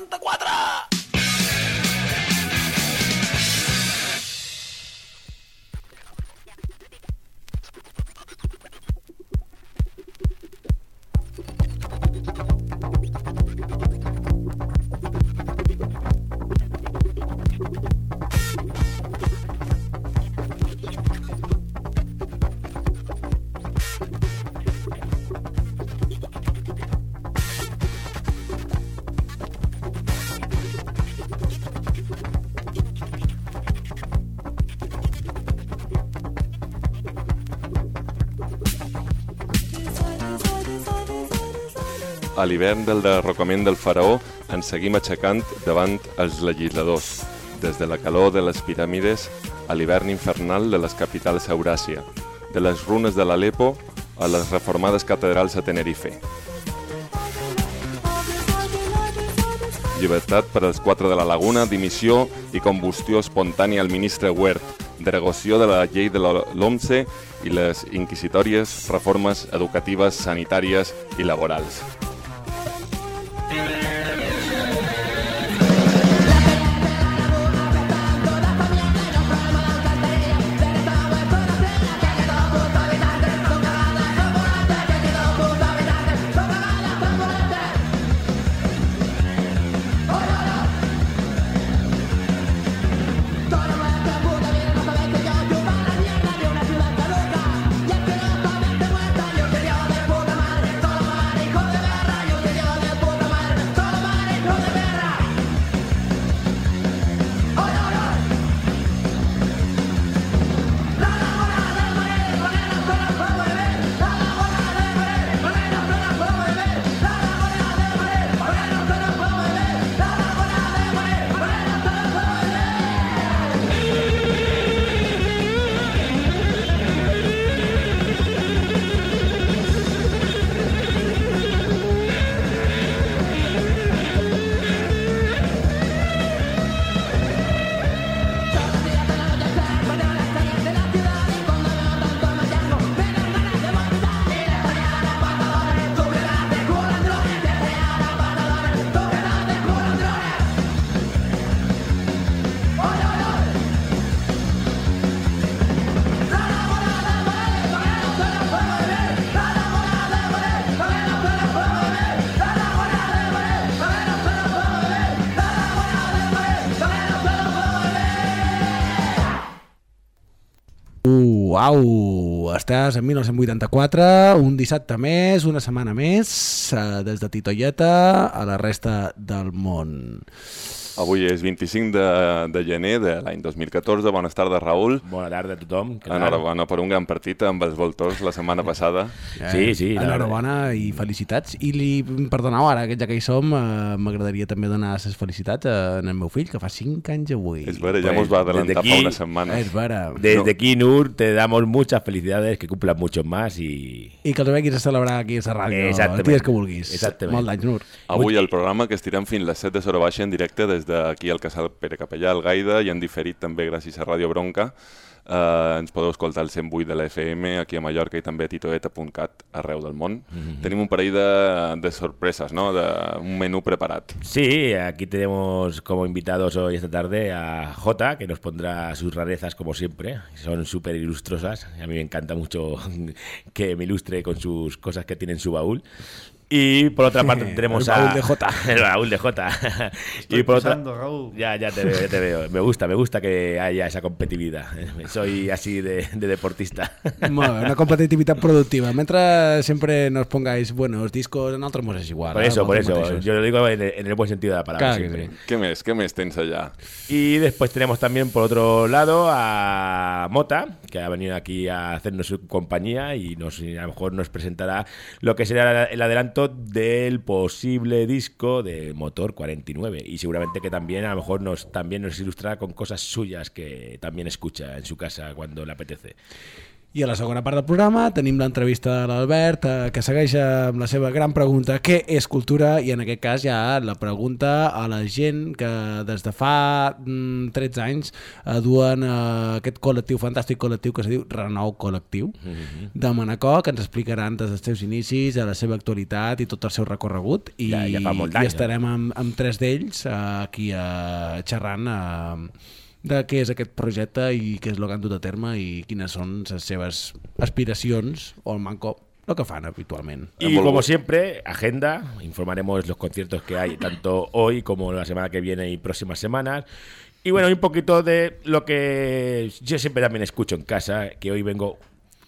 1984! A l'hivern del derrocament del faraó ens seguim aixecant davant els legisladors, des de la calor de les piràmides a l'hivern infernal de les capitals a Euràsia, de les runes de l'Alepo a les reformades catedrals a Tenerife. Llibertat per als quatre de la Laguna, dimissió i combustió espontània al ministre Huert, derogació de la llei de l'OMSE i les inquisitòries reformes educatives, sanitàries i laborals. Estàs en 1984, un dissabte més, una setmana més, eh, des de Titoieta a la resta del món. Avui és 25 de, de gener de l'any 2014. Bones tardes, Raül. Bona tarda a tothom. Enhorabona per un gran partit amb els Voltors la setmana passada. Eh, sí, sí. Enhorabona i felicitats. I li, perdoneu, ara que ja que hi som, eh, m'agradaria també donar les felicitats a el meu fill, que fa 5 anys avui. És vera, ja pues, mos va adelantar fa una setmana. És vera. Desde aquí, Nur, te damos muchas felicidades, que cumplan muchos más i... I que els venguis a celebrar aquí a la ràdio el dies que vulguis. Exactament. Molt d'anys, Nur. Avui el programa que estirem fins les 7 de Sora Baixa en directe des d'aquí al Casal Pere Capellà, al Gaida, i han diferit també gràcies a Ràdio Bronca. Uh, ens podeu escoltar al 108 de la FM aquí a Mallorca i també a titoeta.cat arreu del món. Mm -hmm. Tenim un parell de, de sorpreses, ¿no? De un menú preparat. Sí, aquí tenemos como invitados hoy esta tarde a Jota, que nos pondrá sus rarezas como siempre. Son súper ilustrosas. A mí me encanta mucho que me ilustre con sus cosas que tiene en su baúl. Y por otra parte tenemos el baúl de Jota. El baúl de Jota. Estoy y por pisando, otra... Raúl. Ya, ya te veo, ya te veo. Me gusta, me gusta que haya esa competitividad. Soy así de, de deportista. Bueno, una competitividad productiva. Mientras siempre nos pongáis buenos discos, en otros es igual. Por eso, por eso. Yo lo digo en el, en el, buen sentido de la palabra. Claro siempre. Sí. ¿Qué mes? ¿Qué mes tens allá? Y después tenemos también por otro lado a Mota, que ha venido aquí a hacernos su compañía y nos, a lo mejor nos presentará lo que será el adelanto del posible disco de Motor 49 y seguramente que también a lo mejor nos, también nos ilustrará con cosas suyas que también escucha en su casa cuando le apetece. I a la segona part del programa tenim l'entrevista de l'Albert eh, que segueix amb la seva gran pregunta què és cultura? I en aquest cas ja la pregunta a la gent que des de fa mm, 13 anys eh, duen eh, aquest col·lectiu, fantàstic col·lectiu que se diu Renou Col·lectiu Mm -hmm. de Manacor que ens explicaran des dels seus inicis a la seva actualitat i tot el seu recorregut i, Ja- ja fa molt i estarem amb, amb tres d'ells eh, aquí eh, xerrant eh, de què és aquest projecte i què és el que han dut a terme i quines són les seves aspiracions o el manco, el que fan habitualment. Y como siempre, agenda, informaremos los conciertos que hay tanto hoy como la semana que viene y próximas semanas. Y bueno, un poquito de lo que yo siempre también escucho en casa, que hoy vengo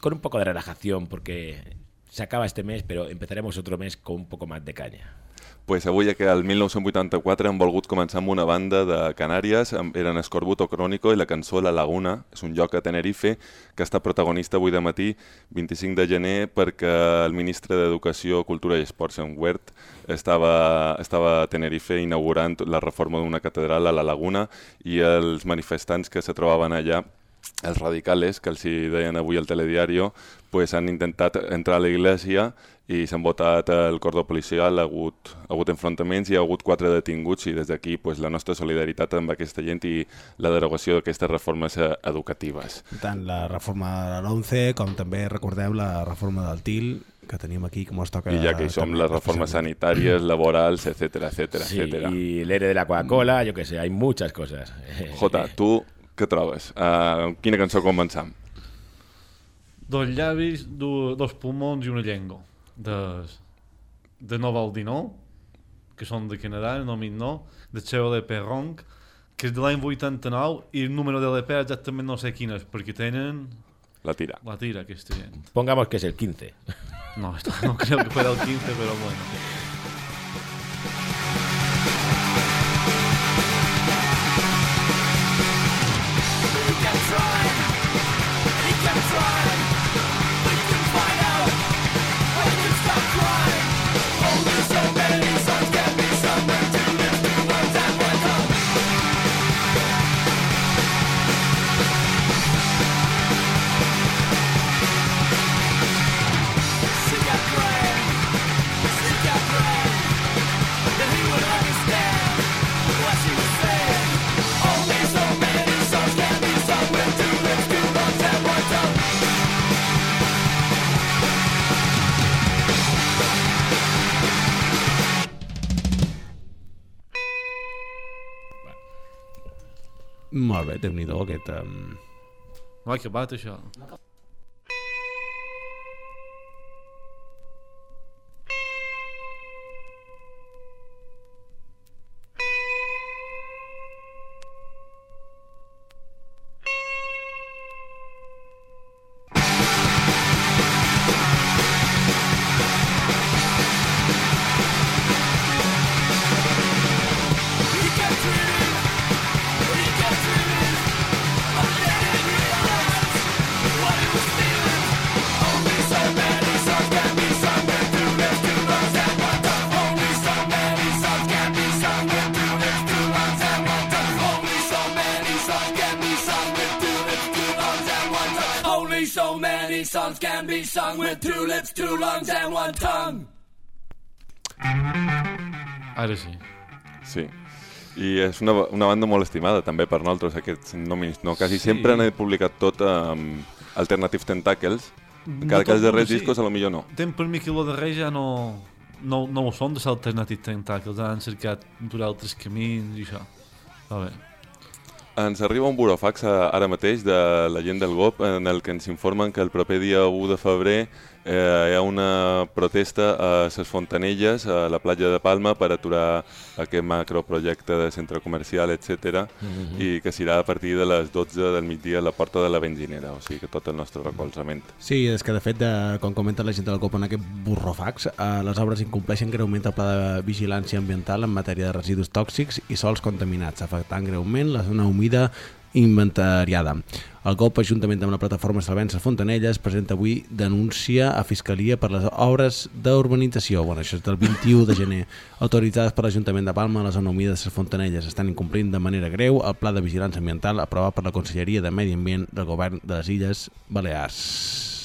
con un poco de relajación porque se acaba este mes, pero empezaremos otro mes con un poco más de caña. Pues avui que el 1984 han volgut començar amb una banda de Canàries, eren Escorbuto Crónico i la cançó La Laguna, és un lloc a Tenerife que està protagonista avui de matí, 25 de gener, perquè el ministre d'Educació, Cultura i Esports, en Huert, estava, estava a Tenerife inaugurant la reforma d'una catedral a la Laguna i els manifestants que se trobaven allà els radicales, que els hi deien avui al telediario, pues han intentat entrar a la iglesia i s'han votat el cordó policial, ha hagut, ha hagut enfrontaments i hi ha hagut quatre detinguts i des d'aquí pues, la nostra solidaritat amb aquesta gent i la derogació d'aquestes reformes eh, educatives. Tant la reforma de l'ONCE com també recordeu la reforma del TIL que tenim aquí, com es toca... I ja que hi som, les reformes sanitàries, laborals, etc etc Sí, etc. y el ERE de la Coca-Cola, yo qué sé, hay muchas cosas. Jota, tu què trobes? Uh, quina cançó començam? Dos llavis, du, dos pulmons i una llengua. De, de Novaldinó, que són de Canadà, no mi no, de seu LP Ronc, que és de l'any 89, i el número de l'EP exactament no sé quin és, perquè tenen La tira. la tira aquesta gent. Pongamos que es el 15. No, esto no creo que fuera el 15, pero bueno. Déu nhi aquest... Um... No ha acabat això. I és una, una banda molt estimada també per nosaltres, aquests nòmins. No? Quasi Sí. sempre han publicat tot amb Alternative Tentacles. No Encara que els tot, darrers sí. discos a lo millor no. Tem per mi que lo darrer ja no, no, no ho són de l'Alternative Tentacles, han cercat per altres camins i això. Va bé. Ens arriba un burofax a- ara mateix de la gent del GOP en el que ens informen que el proper dia 1 de febrer eh, hi ha una protesta a les Fontanelles, a la platja de Palma, per aturar aquest macroprojecte de centre comercial, etc. i que serà a partir de les 12 del migdia a la porta de la benzinera, o sigui que tot el nostre recolzament. Sí, és que de fet, de, com comenta la gent del COP en aquest burrofax, eh, les obres incompleixen greument el pla de vigilància ambiental en matèria de residus tòxics i sols contaminats, afectant greument la zona humida inventariada. El GOP, juntament amb la plataforma Salvença Fontanelles, presenta avui denúncia a Fiscalia per les obres d'urbanització. Bueno, això és del 21 de gener. Autoritzades per l'Ajuntament de Palma, les humida de les Fontanelles estan incomplint de manera greu el pla de vigilància ambiental aprovat per la Conselleria de Medi Ambient del Govern de les Illes Balears.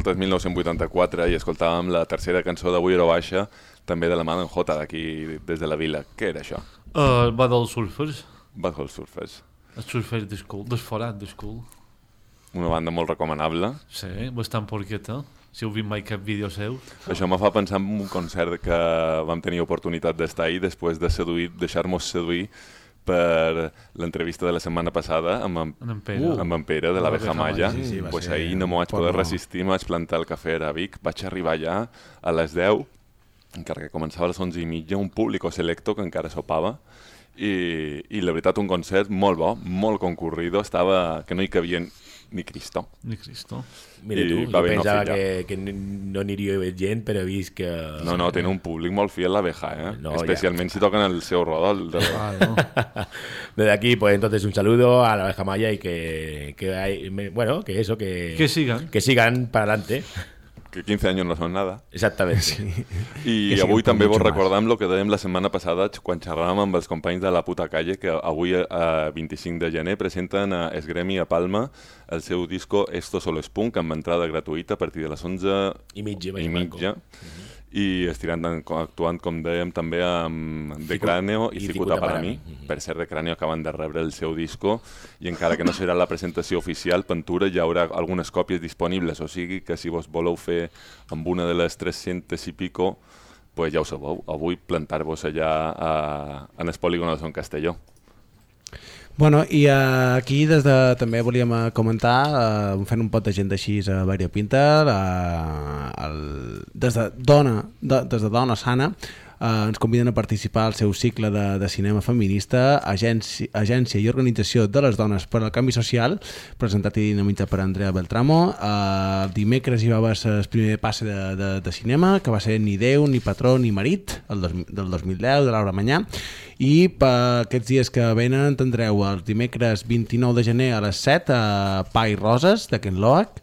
Escoltes 1984 i escoltàvem la tercera cançó d'Avui Hora Baixa, també de la mà d'en Jota, d'aquí des de la vila. Què era això? Uh, va dels surfers. Bad Hole Surfers. Els surfers de school, desforat de school. Una banda molt recomanable. Sí, bastant porqueta. Si heu vist mai cap vídeo seu. Això me fa pensar en un concert que vam tenir oportunitat d'estar ahí després de seduir, deixar-nos seduir per l'entrevista de la setmana passada amb en, En en Pere. uh, amb en Pere de l'Abeja Maya. Sí, sí, pues ser ahir no m'ho vaig poder resistir, m'ho vaig plantar al cafè a Vic, vaig arribar allà a les 10, encara que començava a les 11 i mitja, un públic selecto que encara sopava, i, i la veritat un concert molt bo, molt concurrido, estava que no hi cabien ni Cristo. Ni Cristo. Mira I tu, va jo bé no pensava ficar. que, que no aniria gent, però he vist que... No, no, tenen un públic molt fiel a l'abeja, eh? No, Especialment si toquen el seu rodol. De... Ah, no. Desde aquí, pues entonces un saludo a la abeja maya y que, que hay, bueno, que eso, que... Que sigan. Que sigan para adelante. Que 15 anys no són nada. Exactament. I Que avui també vos recordam el que dèiem la setmana passada quan xerràvem amb els companys de la puta calle que avui, a 25 de gener, presenten a Esgremi a Palma el seu disco Esto solo es punk amb entrada gratuïta a partir de les 11 I mitja, i més blanco. mitja. I estiran actuant, com dèiem, també amb De Cráneo i i Cicuta para para mi. Per ser De Cráneo acaben de rebre el seu disco i encara que no serà la presentació oficial, Pentura hi haurà algunes còpies disponibles, o sigui que si vos voleu fer amb una de les 300 i pico, pues ja ho sabeu, avui plantar-vos allà a, en el polígon de Son Castelló. Bueno, i uh, aquí des de, també volíem eh, comentar, uh, fent un pot de gent així a Vario Pinter, uh, el, des, de Dona, de, des de Dona Sana, uh, ens conviden a participar al seu cicle de, de cinema feminista, agència, agència i organització de les dones per al canvi social, presentat i dinamitzat per Andrea Beltramo. El dimecres hi va haver el primer passe de, de, de cinema, que va ser Ni Déu, ni Patró, ni Marit, el dos, del 2010, de Laura Manyà, i per aquests dies que venen tindreu el dimecres 29 de gener a les 7 a Pa i Roses de Ken Loach.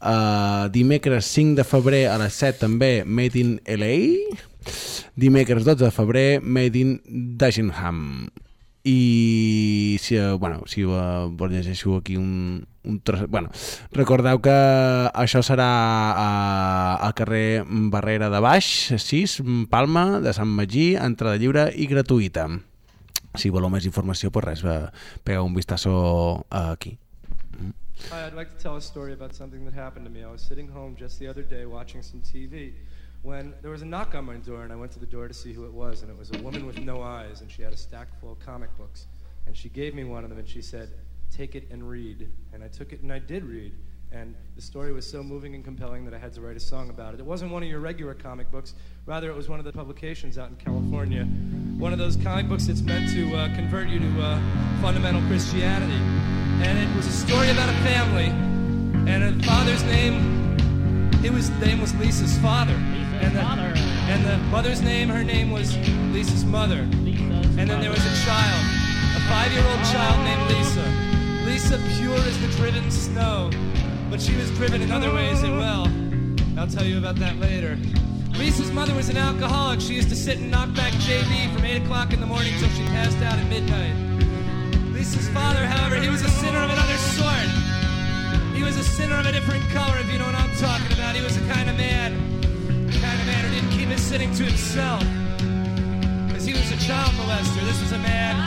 Uh, dimecres 5 de febrer a les 7 també Made in LA dimecres 12 de febrer Made in Dagenham. I si, eh, bueno, si uh, vos llegeixo aquí un, un tros... bueno, recordeu que això serà a, al carrer Barrera de Baix 6, Palma, de Sant Magí entrada lliure i gratuïta. Si voleu més informació, pues res, eh, pegueu un vistazo eh, aquí. Hi, I'd like to tell a story about something that happened to me. I was sitting home just the other day watching some TV when there was a knock on my door, and I went to the door to see who it was, and it was a woman with no eyes, and she had a stack full of comic books. And she gave me one of them, and she said, Take it and read. And I took it, and I did read. And the story was so moving and compelling that I had to write a song about it. It wasn't one of your regular comic books, rather, it was one of the publications out in California. One of those comic books that's meant to uh, convert you to uh, fundamental Christianity. And it was a story about a family, and a father's name, he his name was Lisa's father. And the, And the mother's name, her name was Lisa's mother. And then there was a child, a five-year-old child named Lisa. Lisa pure as the driven snow, but she was driven in other ways as well. I'll tell you about that later. Lisa's mother was an alcoholic. She used to sit and knock back JB from 8 o'clock in the morning till she passed out at midnight. Lisa's father, however, he was a sinner of another sort. He was a sinner of a different color, if you know what I'm talking about. He was the kind of man, kind of man who didn't keep his sitting to himself. Because he was a child molester. This was a man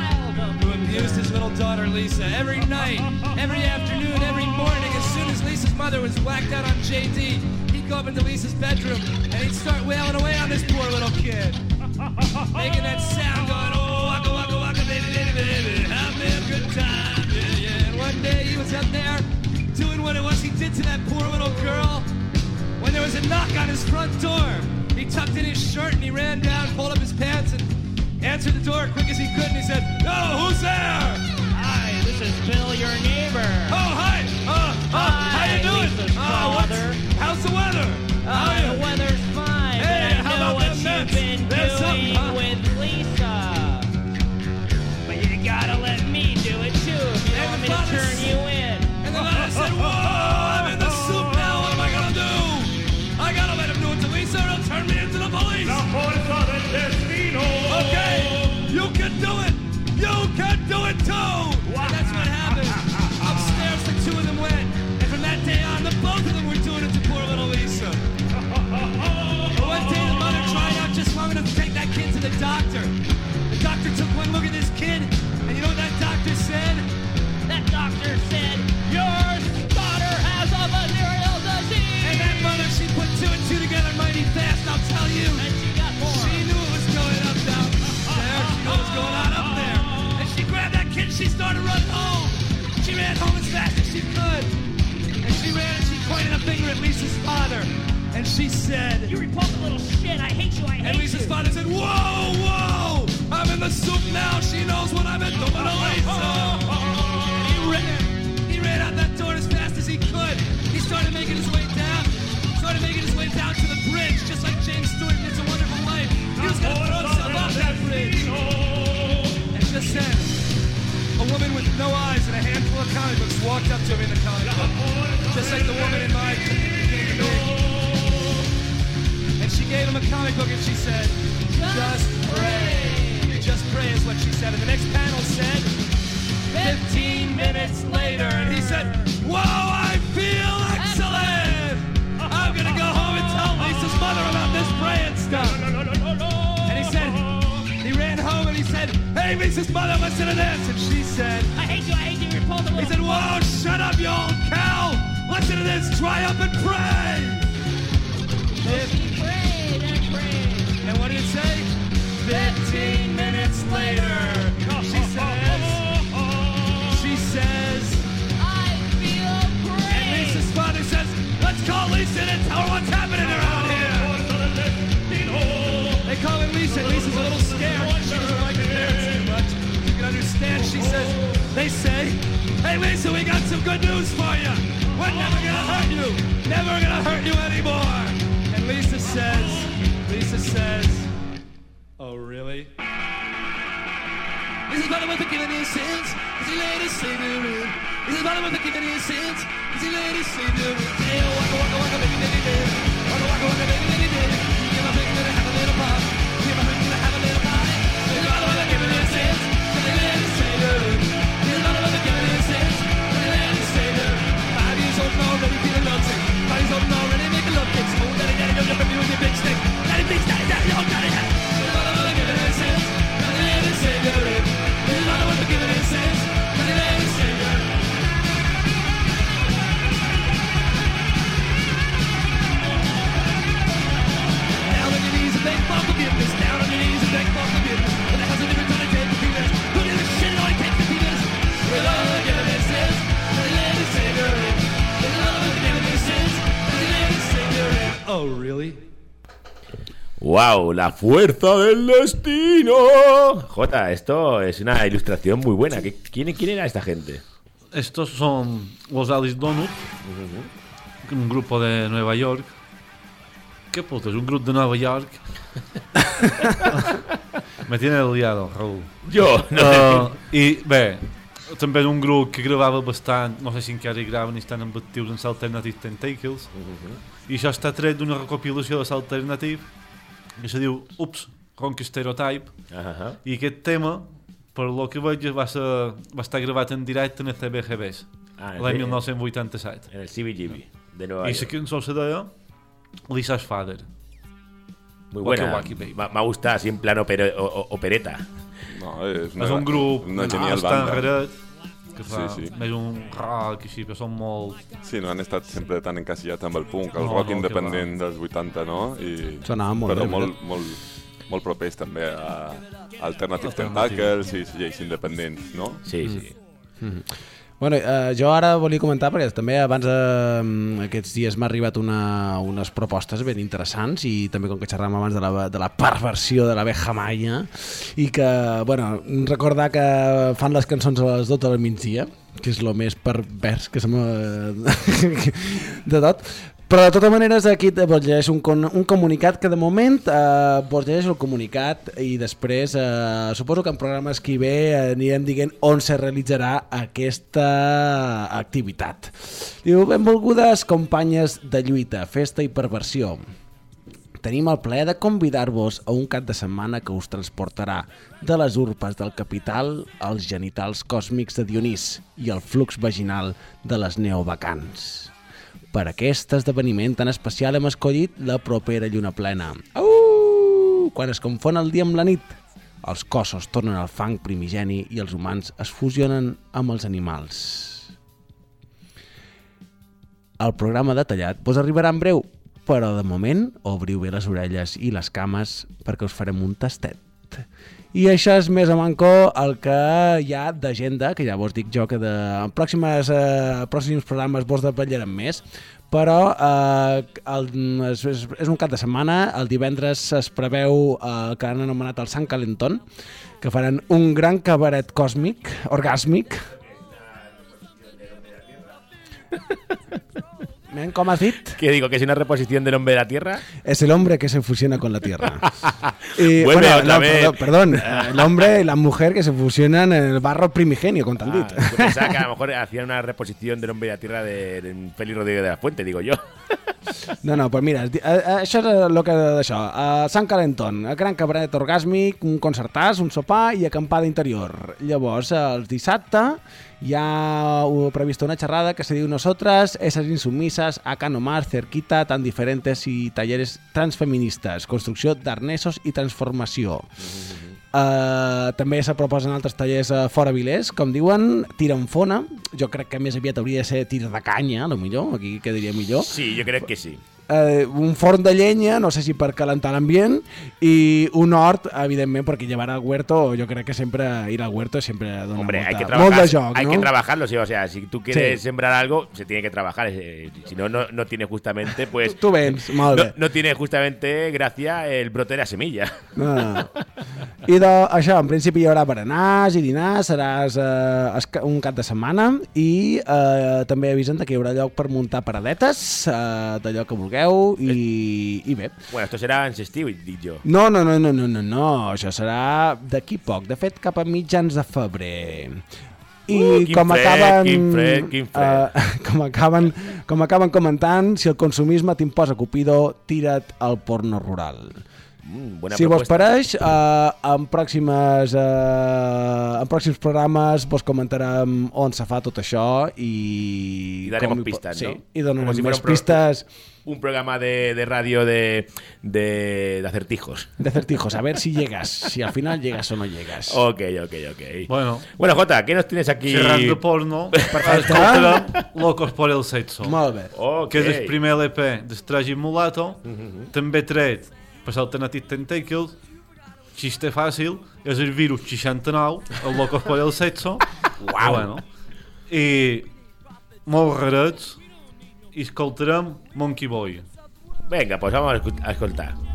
who abused his little daughter Lisa every night, every afternoon, every morning. As soon as Lisa's mother was whacked out on JD, he'd go up into Lisa's bedroom and he'd start wailing away on this poor little kid. Making that sound going, oh, waka waka waka, baby, baby, baby, have me a good time, yeah, yeah. And one day he was up there doing what it was he did to that poor little girl when there was a knock on his front door. He tucked in his shirt and he ran down, pulled up his pants, and answered the door quick as he could. And he said, "Oh, who's there? Hi, this is Bill, your neighbor. Oh, hi. Uh, uh, how you Hi, doing? Uh, what's- how's the weather? Uh, how the weather's fine, Hey, how about them you've been doing huh? with ran home as fast as she could. And she ran and she pointed a finger at Lisa's father. And she said, You repugnant little shit, I hate you, I hate and Lisa's you. father said, Whoa, whoa! I'm in the soup now. She knows what I've been doing to Lisa. And he ran. He ran out that door as fast as he could. he started making his way down, started making his way down to the bridge, just like James Stewart in It's a Wonderful Life. He was gonna throw himself off that bridge. And just then, a woman with no eyes and a handful of comic books walked up to him in the comic book, just like the woman in my. And she gave him a comic book and she said, Just pray. Just pray is what she said. And the next panel said, 15 minutes later. And he said, Whoa, I feel excellent. I'm going to go home and tell Lisa's mother about this praying stuff. Hey, Lisa's mother, listen to this. And she said, I hate you, I hate you, you're repulsive. he said, Whoa, shut up, you old cow! Listen to this, try up and pray! Fif- Pray, then pray. and what did it say? 15 minutes later, she says, she says, I feel and great. Lisa's father says, let's call Lisa and tell her what's happening around here. They call her Lisa, Lisa's a little scared. Understand, she says, they say, hey Lisa, we got some good news for you. We're never gonna hurt you. Never gonna hurt you anymore. And Lisa says, Lisa says, oh really? This is what I'm forgiving his sins. Is he lady savior? This is what I'm forgiving his sins. Is he lady savior? Hey, oh, waka waka waka baby baby baby. Waka waka waka baby baby. Baby up and doing the big stick. Oh, really? ¡Wow! ¡La fuerza del destino! Jota, esto es una ilustración muy buena. ¿Qué- ¿Quién, quién era esta gente? Estos son los Alice Donut, un grupo de Nueva York. ¿Qué puto? Es un grupo de Nueva York. Me tiene liado, Raúl. Jo, no Uh, I bé, també és un grup que gravava bastant, no sé si encara hi graven i estan amb actius en Alternative Tentacles, i això està tret d'una recopilació de Alternative que se diu Ups, Ronk Stereotype, Ajá. i aquest tema, per lo que veig, va, ser, va estar gravat en directe en el CBGBs, Ah, l'any en- 1987. En el CBGB de Nueva I la York. cançó se deia Lisa's Father. Muy buena. Me me ha gustado así en plan opere- o- o- opereta. No, és, és un grup una genial bastant banda. raret, que fa Sí, sí. més un rock així, però són molt... Sí, no han estat sempre tan encasillats amb el punk, el No, rock no, independent dels 80, no? I, Sonava molt però bé, molt, molt, molt propers també a Alternative Alternative. Tentacles i lleis independents, no? Sí, sí. Bueno, eh, jo ara volia comentar, perquè també abans eh, aquests dies m'ha arribat una, unes propostes ben interessants i també com que xerràvem abans de la, de la perversió de l'abeja maia i que, bueno, recordar que fan les cançons a les 12 del migdia que és el més pervers que se de tot però de totes maneres aquí te- vos llegeixo un, un comunicat que de moment eh, vos llegeixo el comunicat i després eh, suposo que en programes que ve eh, anirem dient on se realitzarà aquesta activitat. Diu, benvolgudes companyes de lluita, festa i perversió. Tenim el plaer de convidar-vos a un cap de setmana que us transportarà de les urpes del capital als genitals còsmics de Dionís i el flux vaginal de les neovacants. Per aquest esdeveniment tan especial hem escollit la propera lluna plena. Au! Quan es confon el dia amb la nit, els cossos tornen al fang primigeni i els humans es fusionen amb els animals. El programa detallat vos arribarà en breu, però de moment obriu bé les orelles i les cames perquè us farem un tastet. I això és més a manco el que hi ha d'agenda, que ja vos dic jo que de, pròximes, eh, pròxims programes vos detallarem més, però eh, el, és, és, és un cap de setmana, el divendres es preveu eh, el que han anomenat el Sant Calentón, que faran un gran cabaret còsmic, orgàsmic, Men, com has dit? ¿Qué digo? ¿Que es una reposición del hombre de la Tierra? Es el hombre que se fusiona con la tierra. Y, Vuelve otra no, vez. perdón, perdón, el hombre y la mujer que se fusionan en el barro primigenio, con Ah, dit. yo pensaba que a lo mejor hacían una reposición del hombre de la Tierra de, de Félix Rodríguez de la Fuente, digo yo. No, no, pues mira, eh, eh, això és el que d'això. A Sant Calentón, a gran cabaret orgàsmic, un concertàs, un sopar i acampada interior. Llavors, el dissabte hi ha uh, prevista una xerrada que se diu Nosotras, esas insumisas, acá nomás, cerquita, tan diferentes i talleres transfeministes, construcció d'arnesos i transformació. Uh, també se proposen altres tallers uh, fora Vilés, com diuen, tir en fona. Jo crec que més aviat hauria de ser tir de canya, a lo millor, aquí quedaria millor. Sí, yo creo que sí. Eh, un forn de llenya, no sé si per calentar l'ambient, i un hort, evidentment, perquè llevar al huerto, jo crec que sempre ir al huerto sempre dona Hombre, molta, hay que molt trabajar. de joc, hay no? que trabajarlo, sí. O sea, si tú quieres Sí. sembrar algo, se tiene que trabajar. eh, Si no, no, no tiene justamente, pues. Vens, molt no, bé. no tiene justamente gracia el brote de la semilla. No, no. I de, això, en principi hi haurà berenars i dinars, seràs eh, un cap de setmana i eh, també avisen que hi haurà lloc per muntar paradetes, eh, d'allò que vulgueu i, i bé. Bueno, esto será en Sestiu, dic jo. No, no, no, no, no, no, no. això serà d'aquí poc, de fet cap a mitjans de febrer. I Uh, com fred, acaben quin fred, quin fred. eh, com acaben com acaben comentant, si el consumisme t'imposa Cupido, tira't al porno rural. Mm, buena si vos propuesta. pareix, eh, en pròximes eh, en pròxims programes vos comentarem on se fa tot això i... Y daremos com pistas, sí, ¿no? i donarem si més pro- pistes Un programa de, de radio de, de, de acertijos. de certijos, a ver si llegas, si al final llegas o no llegas. Ok, ok, ok. Bueno, Bueno, Jota, ¿qué nos tienes aquí? xerrant de porno, escoltarem Locos por el sexo. Molt bé. Ok. que és el primer LP d'Estragi Mulato, també tret per l'Alternative Tentacles, xiste fàcil, és el virus 69, el Locos por el Sexo. Uau. Bueno, I molt rarets, i escoltarem Monkey Boy. Venga, pues vamos a escoltar.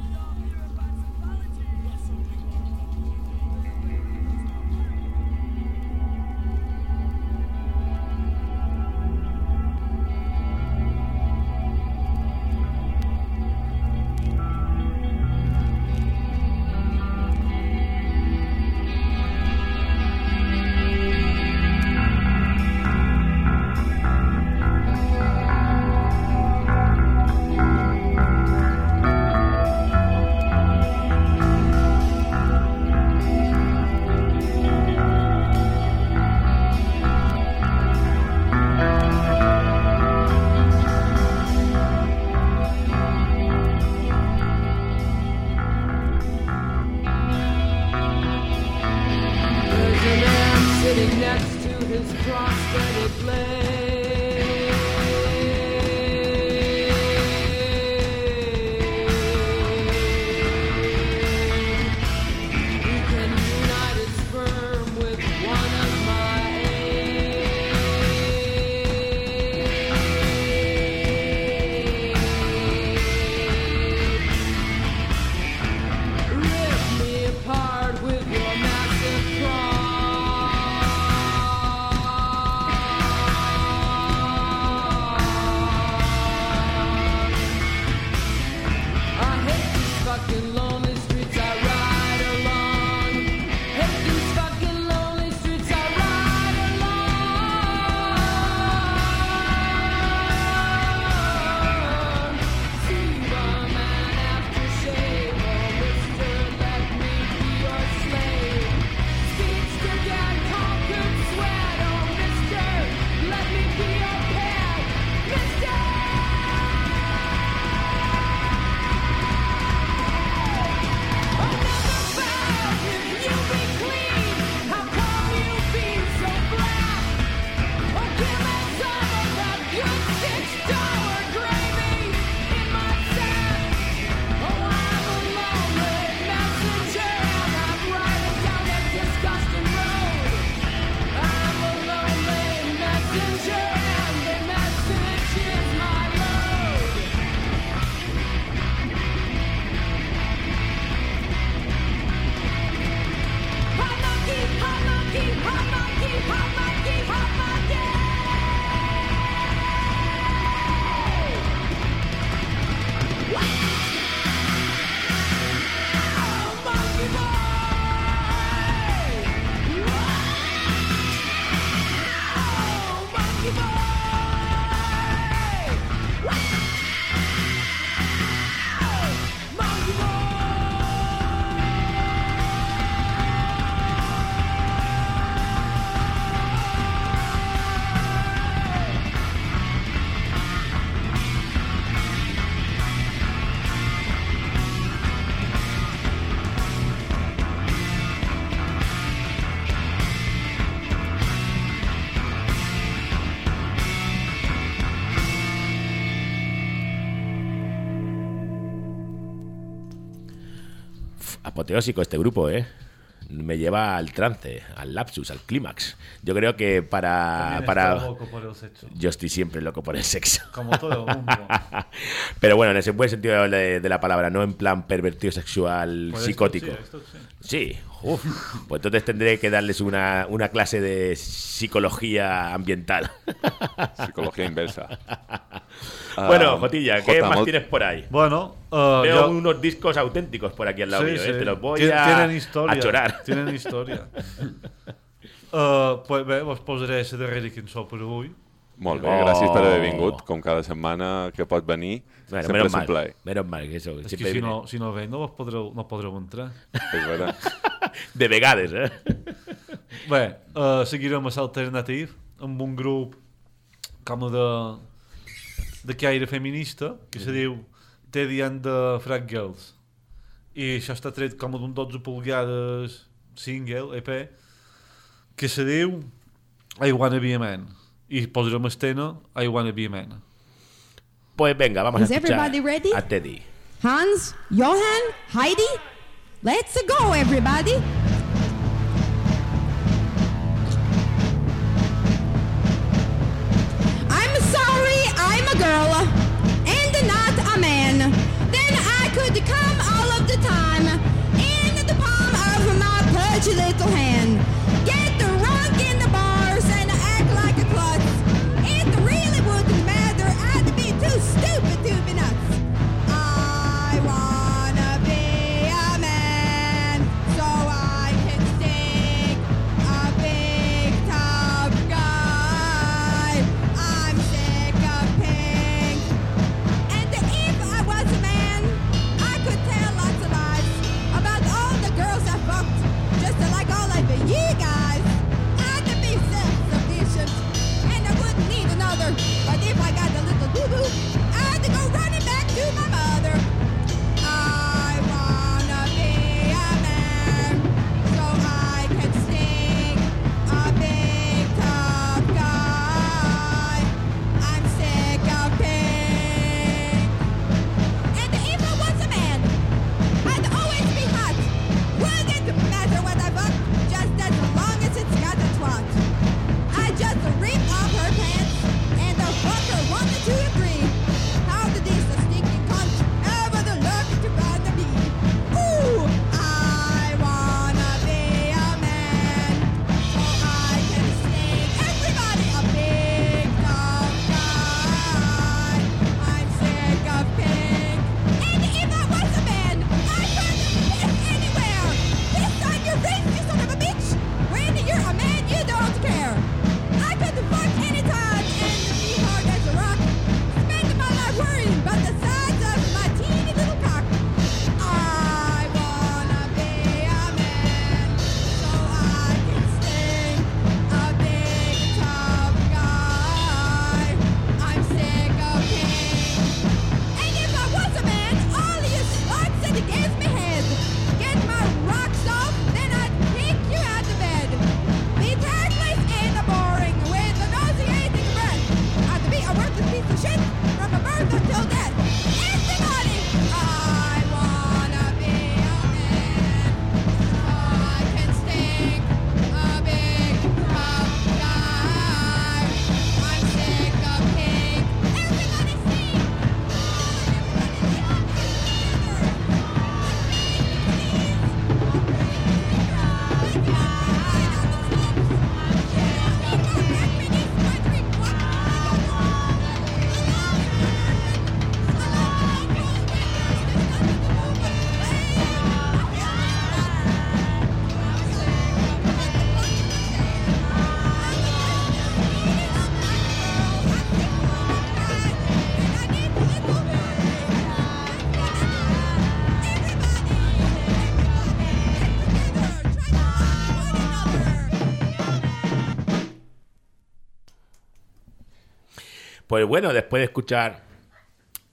Apoteósico este grupo, ¿eh? Me lleva al trance, al lapsus, al clímax. Yo creo que para... Para... loco por el sexo. Yo estoy siempre loco por el sexo. Como todo el mundo. Pero bueno, en ese buen sentido de, de la palabra, no en plan pervertido sexual Pues esto psicótico. sí, esto sí. Sí, uf. Pues entonces tendré que darles una, una clase de psicología ambiental. Psicología inversa. bueno, Ah, Jotilla, ¿qué Jota, más tienes por ahí? Bueno, eh, Veo yo- unos discos auténticos por aquí al lado Sí, mío, ¿eh? sí. Te los voy a, Tienen historia. a chorar. Tienen historia. uh, pues bé, vos posaré la darrera cançó per avui. Molt bé, Oh. gràcies per haver vingut, com cada setmana que pot venir. Bueno, Sempre menos és un mal, plaer. menos mal que eso. És que si no, si no ve, no vos podreu, no podreu entrar. És vera. De vegades, eh? Bé, uh, seguirem a l'alternativ amb un grup com de de caire feminista que se diu Teddy and the Frag Girls i això està tret com d'un 12 polgades single, EP que se diu I Wanna Be a Man i posarem estena I Wanna Be a Man Pues venga, vamos Is a escuchar everybody ready? a Teddy. Hans, Johan, Heidi, let's go, everybody. Pues bueno, después de escuchar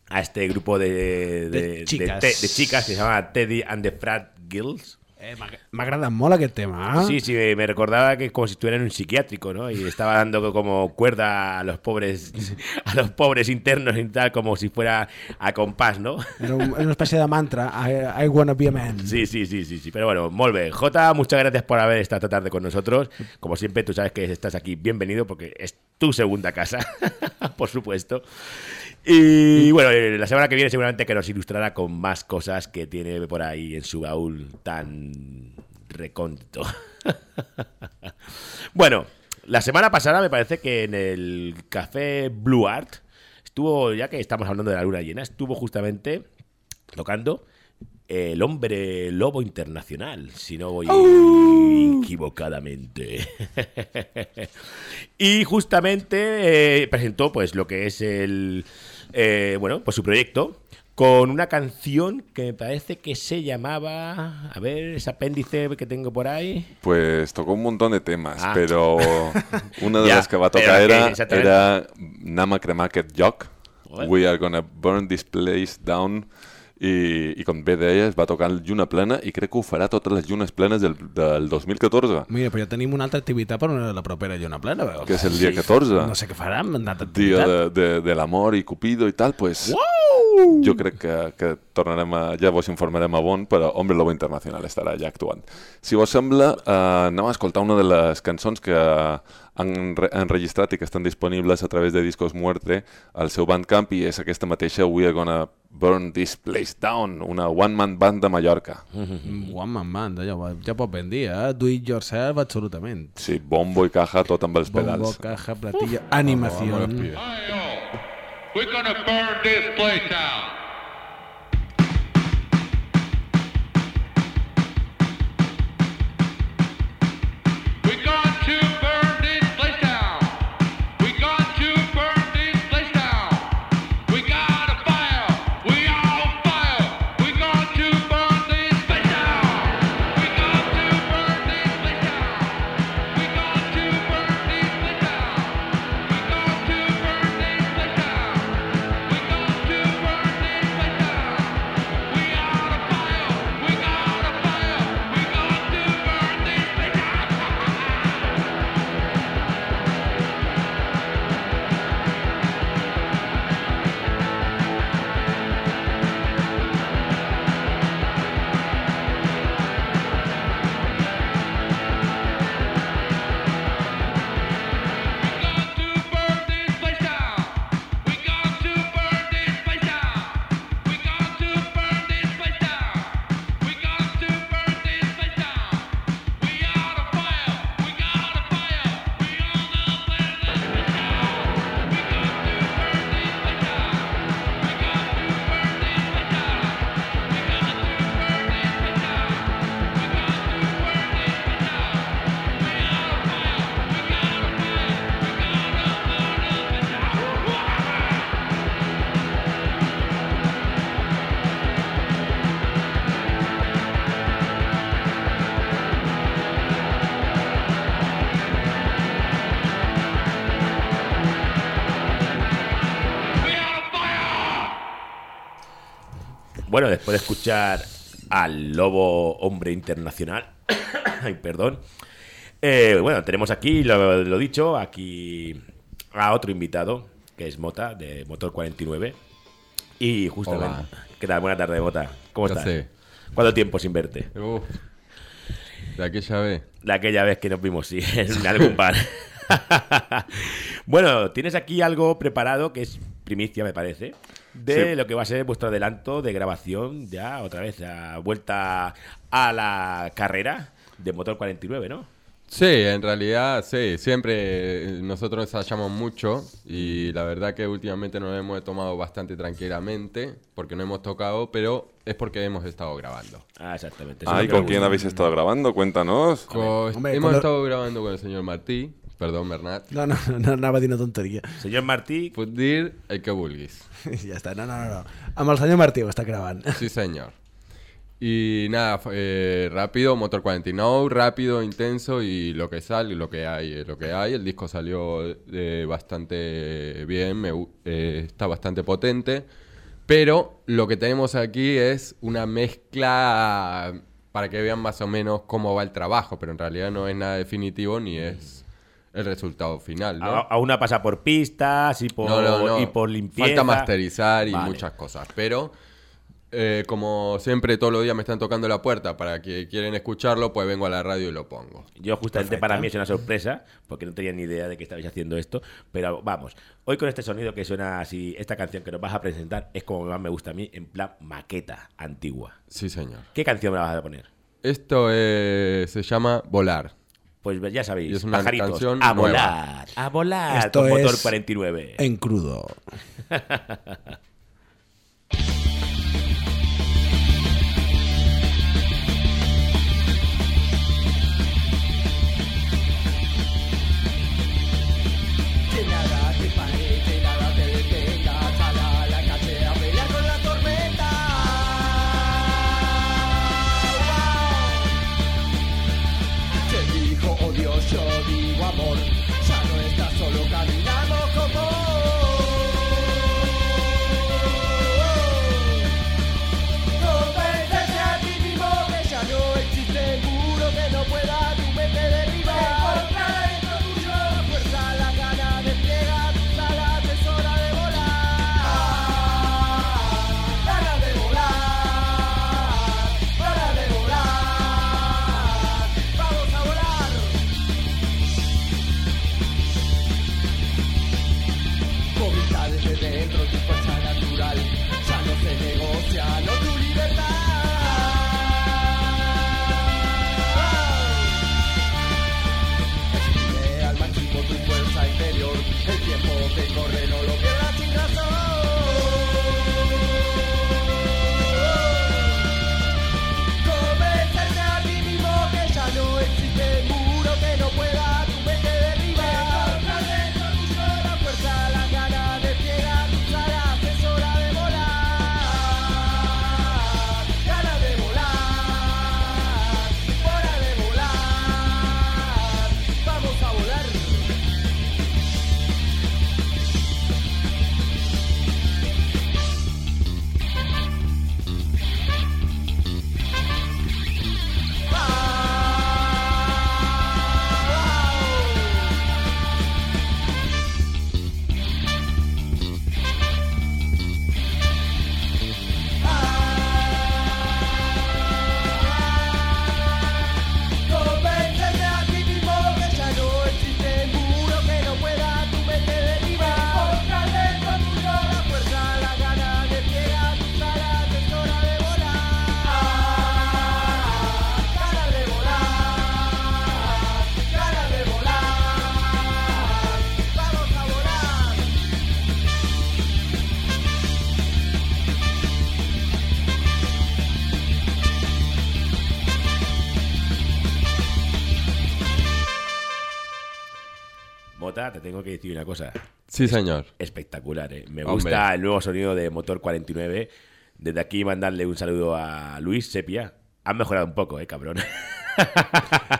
a este grupo de, de- De chicas. de te- de chicas que se llama Teddy and the Frat Girls, Eh, agradat molt aquest tema. eh? Sí, sí, me recordaba que como si estuviera en un psiquiátrico, ¿no? Y estaba dando como cuerda a los pobres, a los pobres internos y tal, como si fuera a compás, ¿no? Era un- era una espècie de mantra. I, I wanna be a man. Sí, sí, sí, sí, sí. Pero bueno, Molve. Jota, muchas gracias por haber estado esta tarde con nosotros. Como siempre, tú sabes que estás aquí bienvenido porque es tu segunda casa, por supuesto. Y bueno, eh, la semana que viene seguramente que nos ilustrará con más cosas que tiene por ahí en su baúl tan recóndito. bueno, la semana pasada me parece que en el café Blue Art estuvo, ya que estamos hablando de la luna llena, estuvo justamente tocando el hombre lobo internacional, si no voy equivocadamente. y justamente eh, presentó pues lo que es el eh, bueno, pues su proyecto con una canción que me parece que se llamaba, a ver, ese apéndice que tengo por ahí. Pues tocó un montón de temas, Ah. pero una de Ya, las que va a tocar era, era Anem a cremar aquest lloc, Joder. We are gonna burn this place down, i, i com bé deies, va tocar lluna plena i crec que ho farà totes les llunes plenes del, del 2014, Mira, però ja tenim una altra activitat per la propera lluna plena, veus? que és el dia 14. No sé què faran, amb dia activitat. de, de, de l'amor i Cupido i tal, pues, jo crec que, que tornarem a, ja vos informarem a Bon, però Hombre Lobo Internacional estarà ja actuant. Si vos sembla, eh, anem a escoltar una de les cançons que han re- enregistrat i que estan disponibles a través de Discos Muerte al seu Bandcamp i és aquesta mateixa We Are Gonna Burn This Place Down, una one-man band de Mallorca. Mm, One man band, allò, ja pot ben dir, eh? Do it yourself, absolutament. Sí, bombo i caja, tot amb els Bombo, pedals. caja, platillo, animació. We're gonna burn this place down. Bueno, después de escuchar al lobo hombre internacional, ay, perdón, eh, bueno, tenemos aquí, lo, lo dicho, aquí a otro invitado, que es Mota, de Motor 49. Y justamente, Hola. ¿qué tal? Buena tarde, Mota. ¿Cómo ¿Qué estás? ¿Cuánto tiempo sin verte? Uf, de aquella vez. De aquella vez que nos vimos, sí, en algún bar. bueno, tienes aquí algo preparado que es primicia, me parece, de Sí. lo que va a ser vuestro adelanto de grabación, ya otra vez, a vuelta a la carrera de Motor 49, ¿no? Sí, en realidad, sí, siempre eh, nosotros ensayamos mucho y la verdad que últimamente nos hemos tomado bastante tranquilamente porque no hemos tocado, pero es porque hemos estado grabando. Ah, exactamente. lo que ¿con quién habéis estado grabando? Cuéntanos. Hombre, hemos cuando- estado grabando con el señor Martí, perdón, Bernat. No, no, no anava a dir una tonteria. Señor Martí, Puc dir el que vulguis. ja està, no, no, no. no. Amb el senyor Martí ho està gravant. Sí, señor. Y nada, eh, rápido, Motor 49, rápido, intenso y lo que sale, lo que hay, es lo que hay. El disco salió eh, bastante bien, me eh, está bastante potente. Pero lo que tenemos aquí es una mezcla para que vean más o menos cómo va el trabajo, pero en realidad no es nada definitivo ni es el resultado final, ¿no? A- no pasa por pistas y por, No, no, no. y por limpieza. Falta masterizar y Vale. muchas cosas. Pero eh, como siempre todos los días me están tocando la puerta para que quieren escucharlo, pues vengo a la radio y lo pongo. Yo justamente para mí es una sorpresa, porque no tenía ni idea de que estabais haciendo esto, pero vamos, hoy con este sonido que suena así, esta canción que nos vas a presentar es como más me gusta a mí, en plan maqueta antigua. Sí, señor. ¿Qué canción me vas a poner? Esto eh, se llama Volar. Pues ya sabéis, es una pajaritos, canción a nueva. volar, a volar, Esto con motor es 49. En crudo. una cosa. Sí, señor. Espectacular, ¿eh? Me Hombre. gusta el nuevo sonido de Motor 49. Desde aquí mandarle un saludo a Luis Sepia. Han mejorado un poco, ¿eh, cabrón?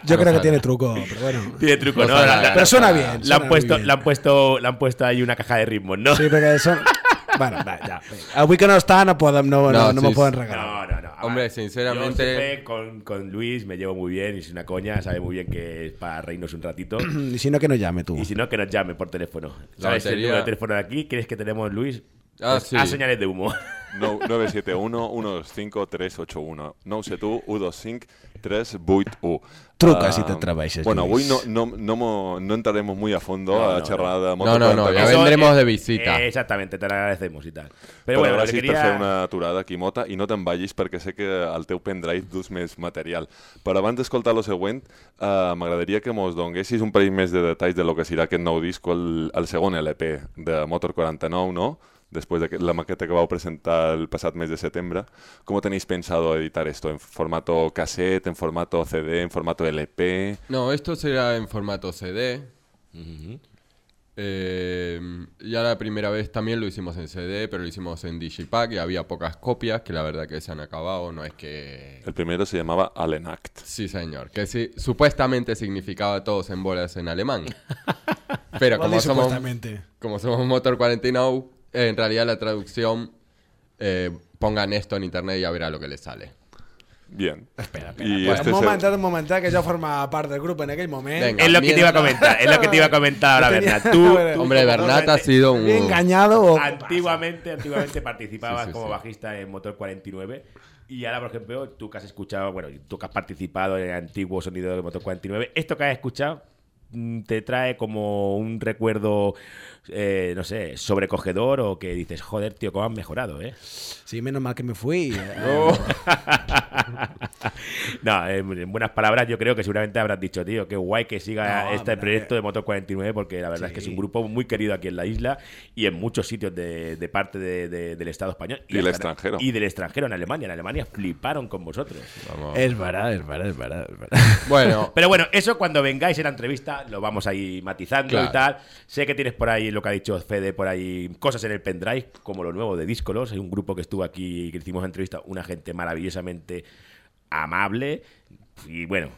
Yo No creo que tiene truco, pero bueno. Tiene truco, No ¿no? sale. La- la- Pero suena bien. Le suena han, puesto, bien. le, han puesto, le han puesto ahí una caja de ritmos, ¿no? Sí, perquè són... bueno, Va, ya. avui que no està no, podem, no, no, No, no, sí, me poden sí. regalar. No, no, no. Hombre, sinceramente- Yo siempre con, con Luis me llevo muy bien y es una coña, sabe muy bien que es para reírnos un ratito. I si no, que no llame, tu. y si no, que nos llame por teléfono. ¿Sabes el número de teléfono de aquí? ¿Crees que tenemos, Luis? Ah, Pues, sí. A señales de humo. No, 971 125 381 971 125 381 Truca Ah, si t'atreveixes, Bueno, Lluís. avui no, no, no, no entraremos muy a fondo No, a no, charlar de No, Moto no, no, 49. ya vendremos de visita. eh, exactamente, te lo agradecemos y tal. Pero, Però bueno, gràcies que per fer quería... una aturada aquí, Mota, i no te'n vagis perquè sé que al teu pendrive dus més material. Però abans d'escoltar lo següent, eh, m'agradaria que mos donguessis un parell més de detalls de lo que serà aquest nou disc, el, el segon LP de Motor 49, no? Después de que, la maqueta que vau presentar el passat mes de setembre. ¿Cómo tenéis pensado editar esto? ¿En formato cassette, en formato CD, en formato LP? No, esto será en formato CD. Eh, ya la primera vez también lo hicimos en CD, pero lo hicimos en Digipack y había pocas copias que la verdad que se han acabado. No es que. El primero se llamaba Alenact. Sí, señor. Que sí, supuestamente significaba todos en bolas en alemán. Pero como somos, como somos Motor 49, en realidad la traducción, eh, pongan esto en internet y ya verá lo que les sale. Bien. Espera, espera. Y Pues, este un el- momentet, un momentet, que jo formava part del grup en aquell moment. Venga. Es lo que te iba a comentar, es lo que te iba a comentar ahora, Bernat. Tú, Hombre, tú Hombre, como Bernat ha sido un... Engañado o... Antiguamente, antiguamente participabas Sí, sí, como sí. bajista en Motor 49 y ahora, por ejemplo, tú que has escuchado, bueno, tú que has participado en el antiguo sonido de Motor 49, esto que has escuchado mm, te trae como un recuerdo, eh, no sé, sobrecogedor o que dices, joder, tío, cómo han mejorado, ¿eh? Sí, menos mal que me fui. no, en en buenas palabras, yo creo que seguramente habrás dicho, tío, qué guay que siga No, este hombre. proyecto de Motor 49, porque la verdad es que es un grupo muy querido aquí en la isla y en muchos sitios de, de parte de- de- del Estado español. Y del hasta- extranjero. Y del extranjero en Alemania. En Alemania fliparon con vosotros. Vamos. Es verdad, es verdad, es verdad. Es verdad. Bueno, Pero bueno, eso cuando vengáis en la entrevista lo vamos ahí matizando Claro. y tal. Sé que tienes por ahí lo que ha dicho Fede, por ahí cosas en el pendrive, como lo nuevo de Discolos. Hay un grupo que estuvo aquí y que hicimos entrevista, una gente maravillosamente amable. Y bueno,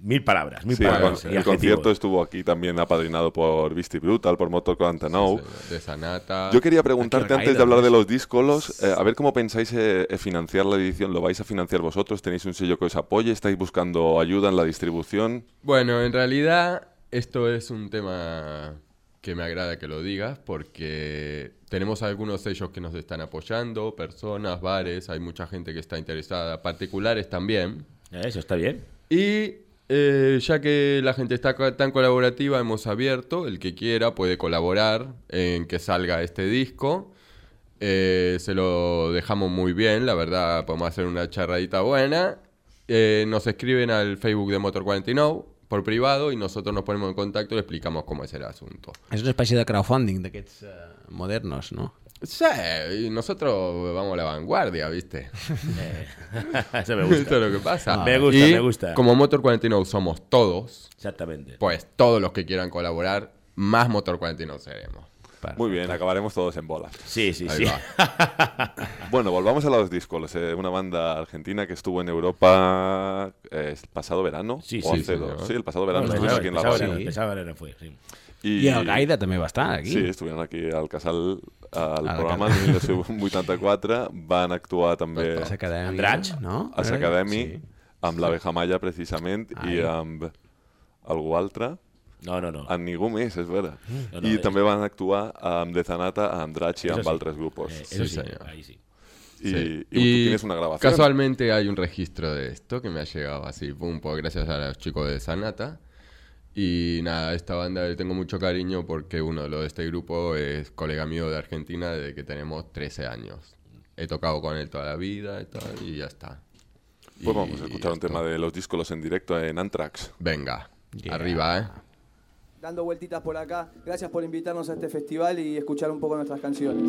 mil palabras, mil Sí, palabras. el concierto estuvo aquí también apadrinado por Visti Brutal, por Motor 49. de Sanata. Yo quería preguntarte antes de hablar de los discos, eh, a ver cómo pensáis eh, eh, financiar la edición. ¿Lo vais a financiar vosotros? ¿Tenéis un sello que os apoye? ¿Estáis buscando ayuda en la distribución? Bueno, en realidad esto es un tema que me agrada que lo digas porque tenemos algunos sellos que nos están apoyando, personas, bares, hay mucha gente que está interesada, particulares también. Eso está bien. Y eh, ya que la gente está tan colaborativa, hemos abierto, el que quiera puede colaborar en que salga este disco. Eh, se lo dejamos muy bien, la verdad, podemos hacer una charradita buena. Eh, nos escriben al Facebook de Motor 49 por privado y nosotros nos ponemos en contacto y le explicamos cómo es el asunto. És una espècie de crowdfunding d'aquests uh, modernos, no? Sí, y nosotros vamos a la vanguardia, ¿viste? Eso me gusta. Esto es lo que pasa. Me gusta, Y me gusta. Como Motor 49 somos todos, Exactamente. pues todos los que quieran colaborar, más Motor 49 seremos. Muy bien, acabaremos todos en bola. Sí, sí, Ahí sí. va. Bueno, volvamos a los discos. eh, una banda argentina que estuvo en Europa eh, el pasado verano. Sí, o sí, hace señor. dos. Sí, el pasado verano Bueno, estuvieron el aquí en la verano, Sí. el pesado verano fue, sí. I el Gaida també va estar aquí. Sí, estuvieron aquí al Casal, al programa el 1984. Van actuar també A l'acadèmia, no? a l'Academi, Sí. amb l'Abeja Maya, precisament, i Ai. amb algú altre. No, no, no. Amb ningú més, és vera. No, no, I també van actuar amb De Zanata, amb Drach i amb sí. altres grupos. Eh, eso Sí, sí, señor. ahí sí. Y, Sí. y tienes una grabación. Casualmente hay un registro de esto que me ha llegado así, pum, pues gracias a los chicos de Sanata. Y nada, esta banda le tengo mucho cariño porque uno de los de este grupo es colega mío de Argentina desde que tenemos 13 años. He tocado con él toda la vida y tal, y ya está. Pues Y vamos a escuchar un esto. tema de los discos en directo en Anthrax. Venga, Yeah. arriba, ¿eh? Dando vueltitas por acá. Gracias por invitarnos a este festival y escuchar un poco nuestras canciones.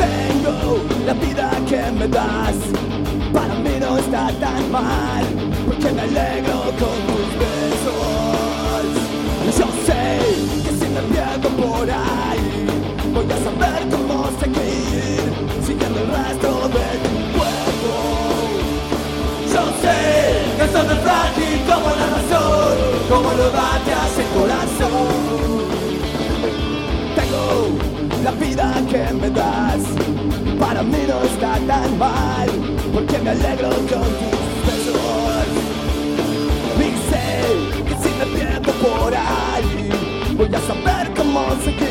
Tengo la vida que me das, para mí no está tan mal, porque me alegro con tus besos. Por ahí, voy a saber cómo seguir, siguiendo el rastro de tu cuerpo. Yo sé que soy tan frágil como la razón, como lo bateas el corazón. Tengo la vida que me das, para mí no está tan mal, porque me alegro con tus besos. Y que si me pierdo por ahí, voy a saber Africa.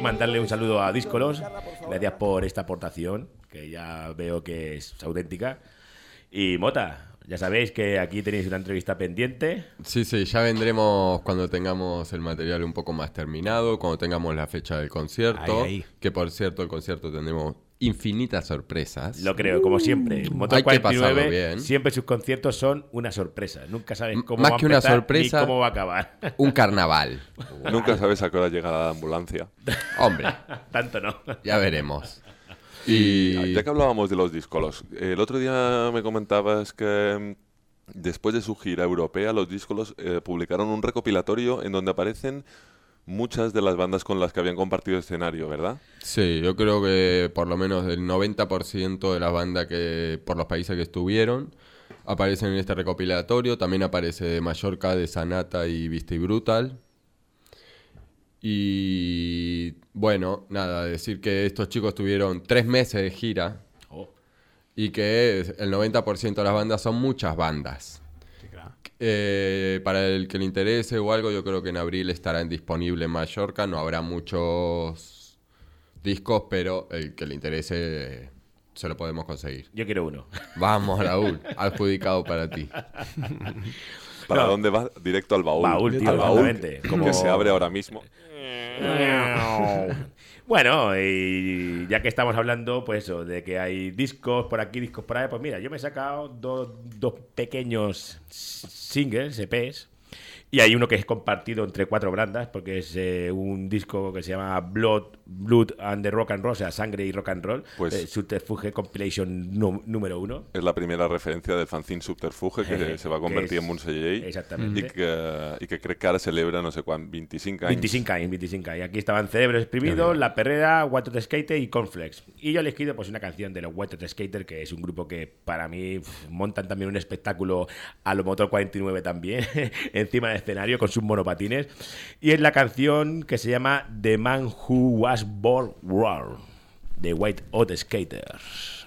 Mandarle un saludo a Díscolos. Gracias por esta aportación, que ya veo que es auténtica. Y Mota, ya sabéis que aquí tenéis una entrevista pendiente. Sí, sí, ya vendremos cuando tengamos el material un poco más terminado, cuando tengamos la fecha del concierto. Ahí, ahí. Que por cierto, el concierto tendremos infinitas sorpresas. Lo creo, como siempre. Motor Hay que pasarlo 49, bien. siempre sus conciertos son una sorpresa. Nunca sabes cómo Más va a que una empezar sorpresa, ni cómo va a acabar. Un carnaval. Nunca sabes a qué hora llega la ambulancia. Hombre. Tanto no. Ya veremos. Y Ya que hablábamos de los discolos, el otro día me comentabas que mm, después de su gira europea, los discolos eh, publicaron un recopilatorio en donde aparecen muchas de las bandas con las que habían compartido escenario, ¿verdad? Sí, yo creo que por lo menos el 90% de las bandas que por los países que estuvieron aparecen en este recopilatorio. También aparece de Mallorca, de Sanata y Vista y Brutal. Y bueno, nada, decir que estos chicos tuvieron tres meses de gira y que el 90% de las bandas son muchas bandas. Eh, para el que le interese o algo, yo creo que en abril estarán disponible en Mallorca. No habrá muchos discos, pero el que le interese se lo podemos conseguir. Yo quiero uno. Vamos, Raúl, adjudicado para ti. ¿Para No. dónde va? Directo al baúl. Baúl, tío, al baúl, exactamente. que Como- se abre ahora mismo. Bueno, y ya que estamos hablando, pues eso, de que hay discos por aquí, discos por ahí, pues mira, yo me he sacado dos, dos pequeños singles, EPs, y hay uno que es compartido entre cuatro bandas, porque es eh, un disco que se llama Blood, Blood and the Rock and Roll, o sea, Sangre y Rock and Roll, Pues- eh, Subterfuge Compilation número uno. Es la primera referencia del fanzine Subterfuge que se va a convertir es- en un segell Exactamente. i que, i que crec que ara celebra no sé quan, 25 anys. 25 años, 25 años. Aquí estaban Cerebros Exprimidos, La Perrera, Hot Skater y Cornflakes. Y yo he elegido pues una canción de los Hot Skater, que es un grupo que para mí pf, montan también un espectáculo a lo Motor 49 también, encima del escenario con sus monopatines. Y es la canción que se llama The Man Who Was Born Wrong, de White Hot Skaters.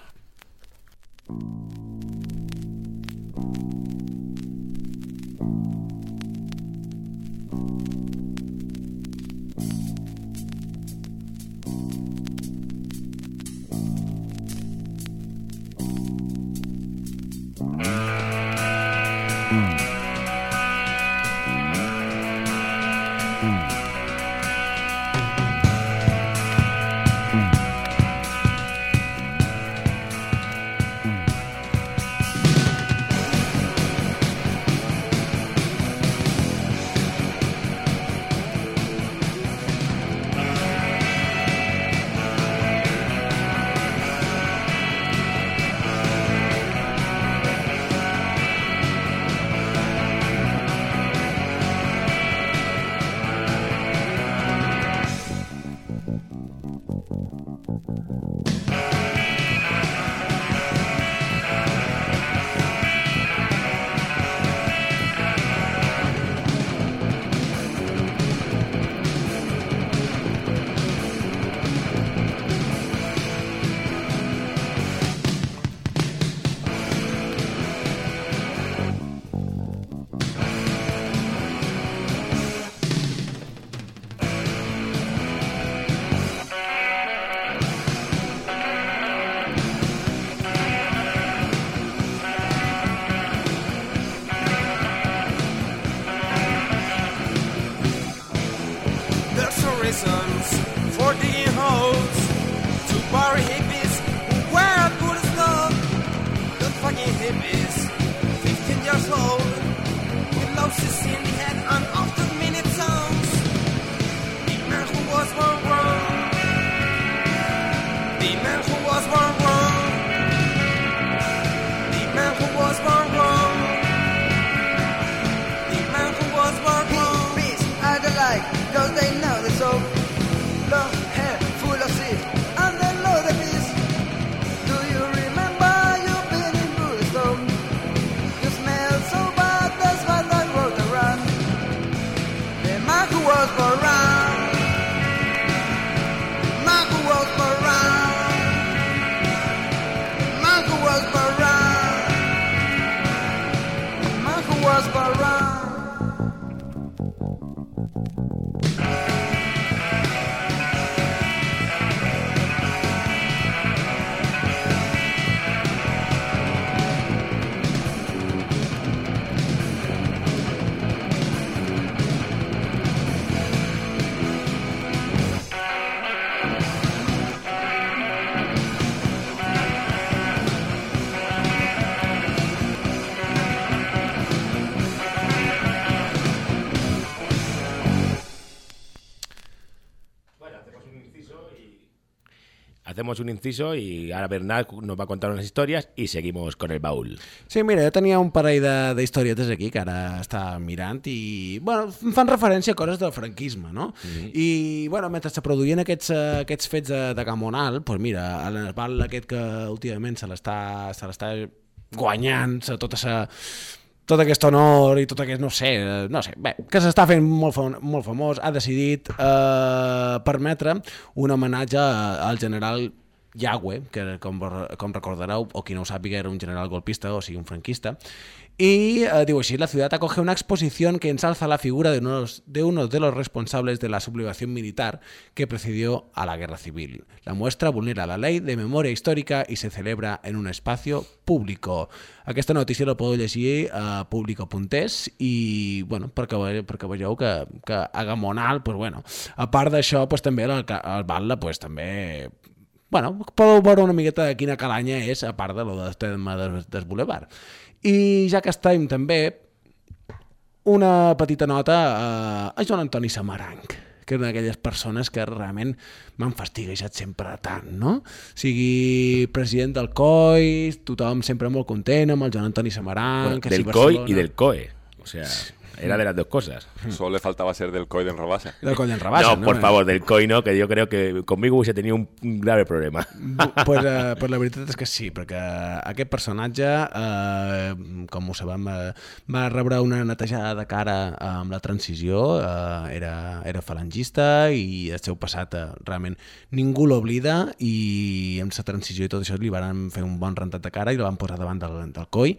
Hacemos un inciso y ahora Bernat nos va a contar unas historias y seguimos con el baúl. Sí, mira, jo tenia un parell de- d'historietes aquí que ara està mirant i, bueno, fan referència a coses del franquisme, no? I, bueno, mentre se produïen aquests, eh, aquests fets de, de Gamonal, doncs mira, l'Esbal aquest que últimament se l'està guanyant, se, tota sa, tot aquest honor i tot aquest, no sé, eh, no sé, bé, que s'està fent molt, fa- molt famós, ha decidit eh, permetre un homenatge al general Yagüe, que com, com recordareu, o qui no ho sàpiga, era un general golpista, o sigui, un franquista, y eh, digo así, la ciudad acoge una exposición que ensalza la figura de unos, de uno de los responsables de la sublevación militar que precedió a la guerra civil. La muestra vulnera la ley de memoria histórica y se celebra en un espacio público. Aquesta notícia la podeu llegir a público.es i, bueno, perquè, perquè vegeu que, que a pues, bueno, a part d'això, pues, també el, el Batlle, pues, també bueno, podeu veure una miqueta de quina calanya és, a part de lo del tema des, des Boulevard. I ja que estem també, una petita nota a, a Joan Antoni Samaranc que és una d'aquelles persones que realment m'han fastiguejat sempre tant, no? O sigui, president del COI, tothom sempre molt content amb el Joan Antoni Samaranc... Bueno, del si COI y del COE. O sea, era de las dos cosas. Solo le faltaba ser del COI de Enrabasa. Del COI d'Enrabasa, no, no? por favor, del COI no, que yo creo que conmigo hubiese tenido un, grave problema. Pues, eh, pues la veritat és que sí, perquè aquest personatge, eh, com ho sabem, eh, va rebre una netejada de cara eh, amb la transició, eh, era, era falangista i el seu passat eh, realment ningú l'oblida i amb la transició i tot això li van fer un bon rentat de cara i el van posar davant del, del coi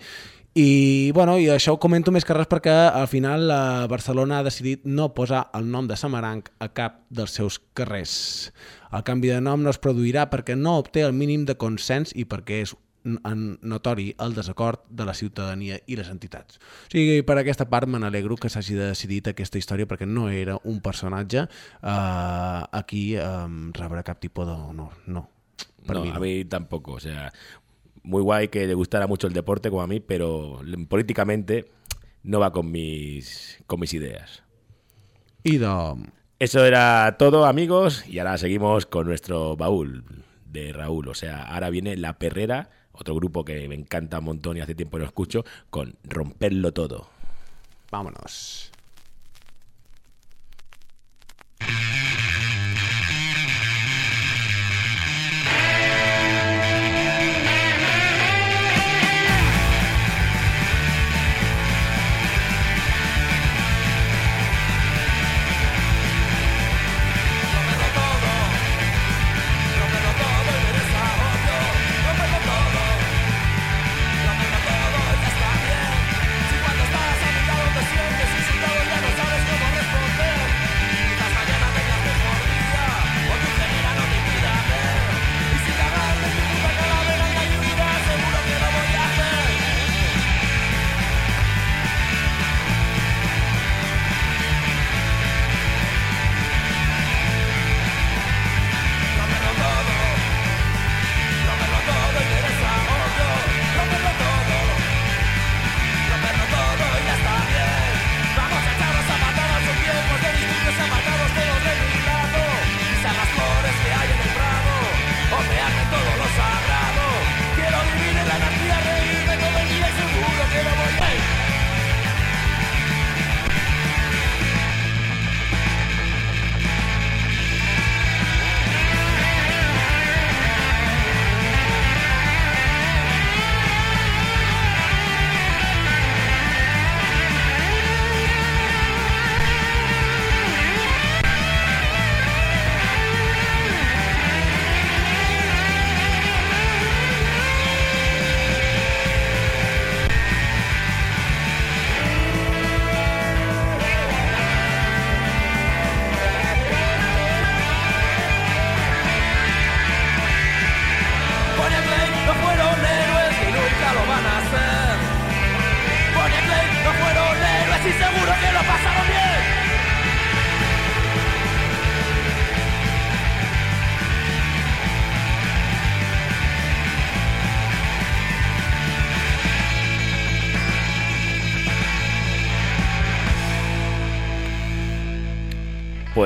i, bueno, i això ho comento més que res perquè al final la Barcelona ha decidit no posar el nom de Samaranc a cap dels seus carrers. El canvi de nom no es produirà perquè no obté el mínim de consens i perquè és notori el desacord de la ciutadania i les entitats. O sigui, per aquesta part me n'alegro que s'hagi decidit aquesta història perquè no era un personatge eh, a qui eh, rebre cap tipus d'honor. No. Per no, mi a no. mí tampoco. O sea, muy guay que le gustara mucho el deporte como a mí, pero políticamente no va con mis, con mis ideas. I de... Eso era todo, amigos, y ahora seguimos con nuestro baúl de Raúl. O sea, ahora viene La Perrera, otro grupo que me encanta un montón y hace tiempo no escucho, con Romperlo Todo. Vámonos.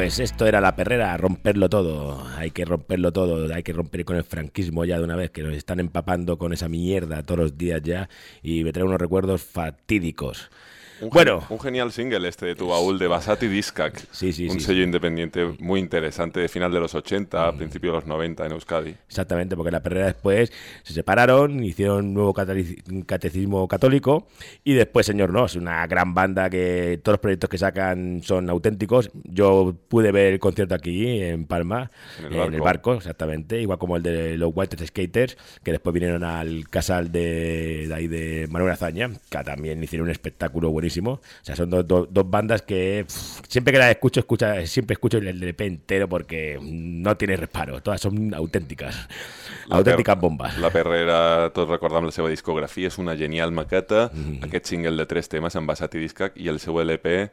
Pues esto era la perrera, romperlo todo. Hay que romperlo todo, hay que romper con el franquismo ya de una vez, que nos están empapando con esa mierda todos los días ya y me trae unos recuerdos fatídicos. Un, gen- Bueno, un genial single este de tu baúl de Basati Discac. Sí, sí, un sí, sello independiente muy interesante de final de los 80, Mm. a principios de los 90 en Euskadi. Exactamente, porque la perrera después se separaron, hicieron un nuevo catecismo católico y después, señor, no, es una gran banda que todos los proyectos que sacan son auténticos. Yo pude ver el concierto aquí en Palma, En en el barco. barco, exactamente, igual como el de los White Skaters, que después vinieron al casal de, de ahí de Manuel Azaña, que también hicieron un espectáculo buenísimo. O sea, son dos, bandas que pff, siempre que las escucho, escucha, siempre escucho el EP entero porque no tiene reparo, todas son auténticas. La per- bombes. La Perrera, tots recordam la seva discografia, és una genial maqueta, Mm-hmm. aquest single de tres temes en Basati Discac i el seu LP,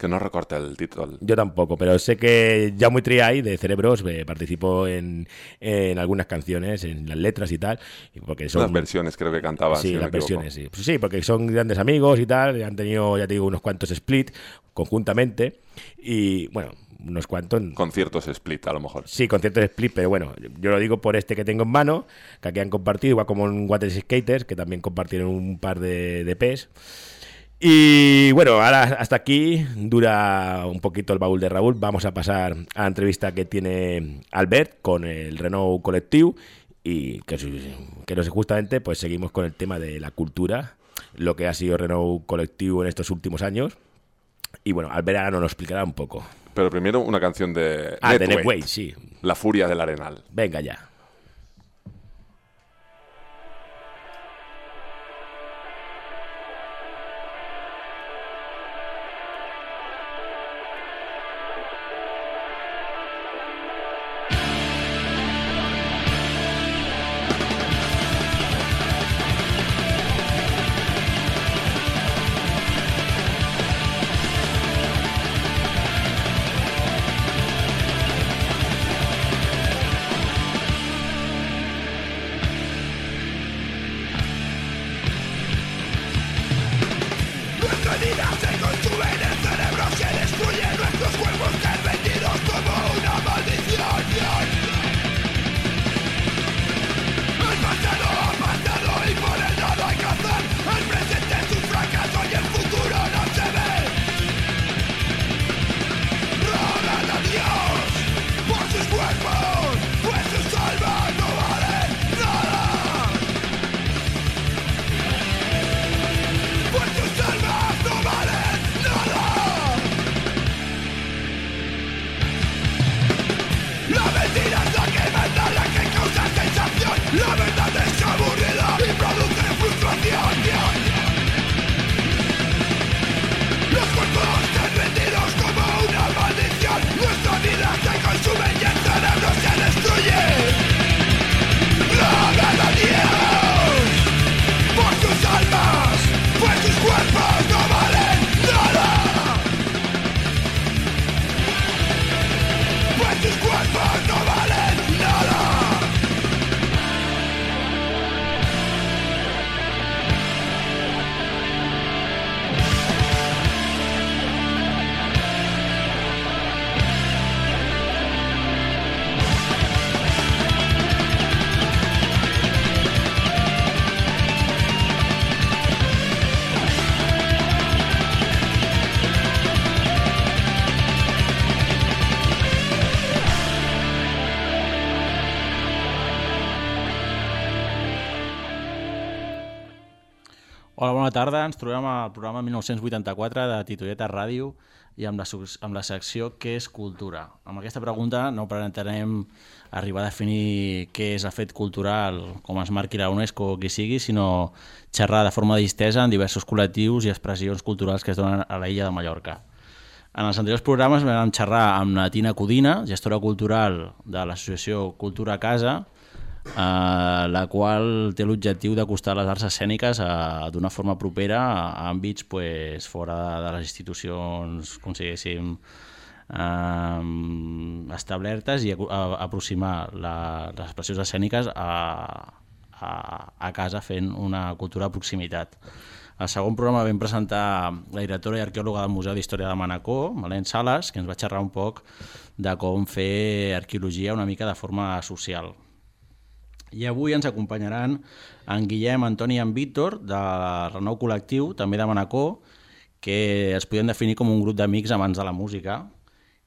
que no recorda el títol. Yo tampoco, pero sé que ya muy Triay de Cerebros eh, participó en, en algunas canciones, en las letras y tal, porque son Las versiones creo que cantaba, Sí, si las versiones, sí. Pues sí, porque son grandes amigos y tal, han tenido, ya te digo, unos cuantos split conjuntamente y bueno, unos cuantos Conciertos split, a lo mejor. Sí, conciertos split, pero bueno, yo lo digo por este que tengo en mano, que aquí han compartido, igual como en Water Skaters, que también compartieron un par de, de Ps. Y bueno, ahora hasta aquí dura un poquito el baúl de Raúl. Vamos a pasar a la entrevista que tiene Albert con el Renault Collective y que, que no sé, justamente pues seguimos con el tema de la cultura, lo que ha sido Renault Collective en estos últimos años. Y bueno, Albert ahora nos lo explicará un poco. Pero primero una canción de Ah, de Netweight, Netweight, sí. La furia del arenal. Venga ya. Tarda. Ens trobem al programa 1984 de Titoieta Ràdio i amb la, amb la secció Què és cultura? Amb aquesta pregunta no pretentarem arribar a definir què és el fet cultural, com es marqui la UNESCO o qui sigui, sinó xerrar de forma distesa en diversos col·lectius i expressions culturals que es donen a l'illa de Mallorca. En els anteriors programes vam xerrar amb la Tina Codina, gestora cultural de l'associació Cultura a Casa, eh, la qual té l'objectiu d'acostar les arts escèniques a- d'una forma propera a àmbits pues, fora de les institucions, com si diguéssim, eh, establertes i a, a, aproximar la, les expressions escèniques a, a, a casa fent una cultura de proximitat. Al segon programa vam presentar la directora i arqueòloga del Museu d'Història de Manacor, Malén Sales, que ens va xerrar un poc de com fer arqueologia una mica de forma social. I avui ens acompanyaran en Guillem, Antoni i en Víctor, de Renou Col·lectiu, també de Manacor, que es podien definir com un grup d'amics amants de la música.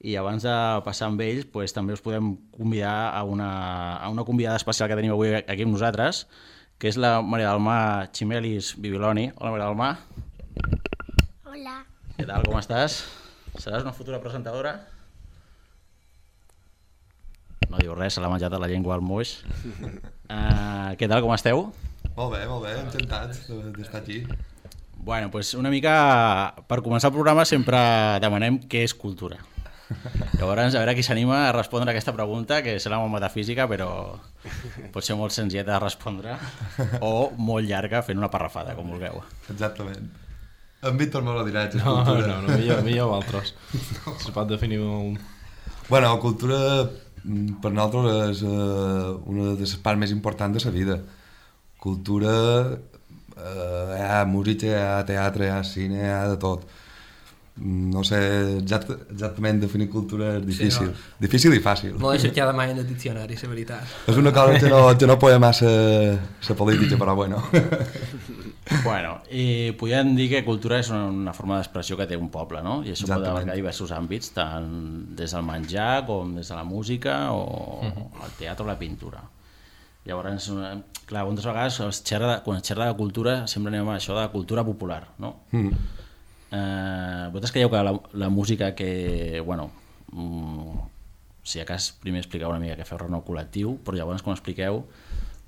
I abans de passar amb ells, pues, també us podem convidar a una, a una convidada especial que tenim avui aquí amb nosaltres, que és la Maria del Mar Chimelis Bibiloni. Hola, Maria del Mar. Hola. Què tal, com estàs? Seràs una futura presentadora? No diu res, se l'ha menjat a la llengua al moix. Uh, què tal, com esteu? Molt bé, molt bé, encantat de- d'estar aquí. Bueno, pues una mica, per començar el programa sempre demanem què és cultura. Llavors, a veure qui s'anima a respondre a aquesta pregunta, que serà molt metafísica, però pot ser molt senzilla de respondre, o molt llarga fent una parrafada, com vulgueu. Exactament. En Víctor me lo dirà, és No, cultura. no, no, millor, millor vosaltres. Se pot definir un... Bueno, cultura per nosaltres és eh, una de les parts més importants de la vida. Cultura, eh, hi ha música, hi ha teatre, hi ha cine, hi ha de tot. No sé exact, exactament definir cultura és difícil. Sí, no. Difícil i fàcil. No l'he cercat mai en el diccionari, la veritat. És una cosa que no, que no posa massa la política, però bueno. Bueno, i podem dir que cultura és una, forma d'expressió que té un poble, no? I això pot Exactament. abarcar diversos àmbits, tant des del menjar com des de la música o Mhm. el teatre o la pintura. Llavors, clar, moltes vegades es xerra de, quan es xerra de cultura sempre anem a això de cultura popular, no? Mm. Eh, vosaltres creieu que la, la música que, bueno, mm, si a cas primer expliqueu una mica què feu renou col·lectiu, però llavors quan expliqueu,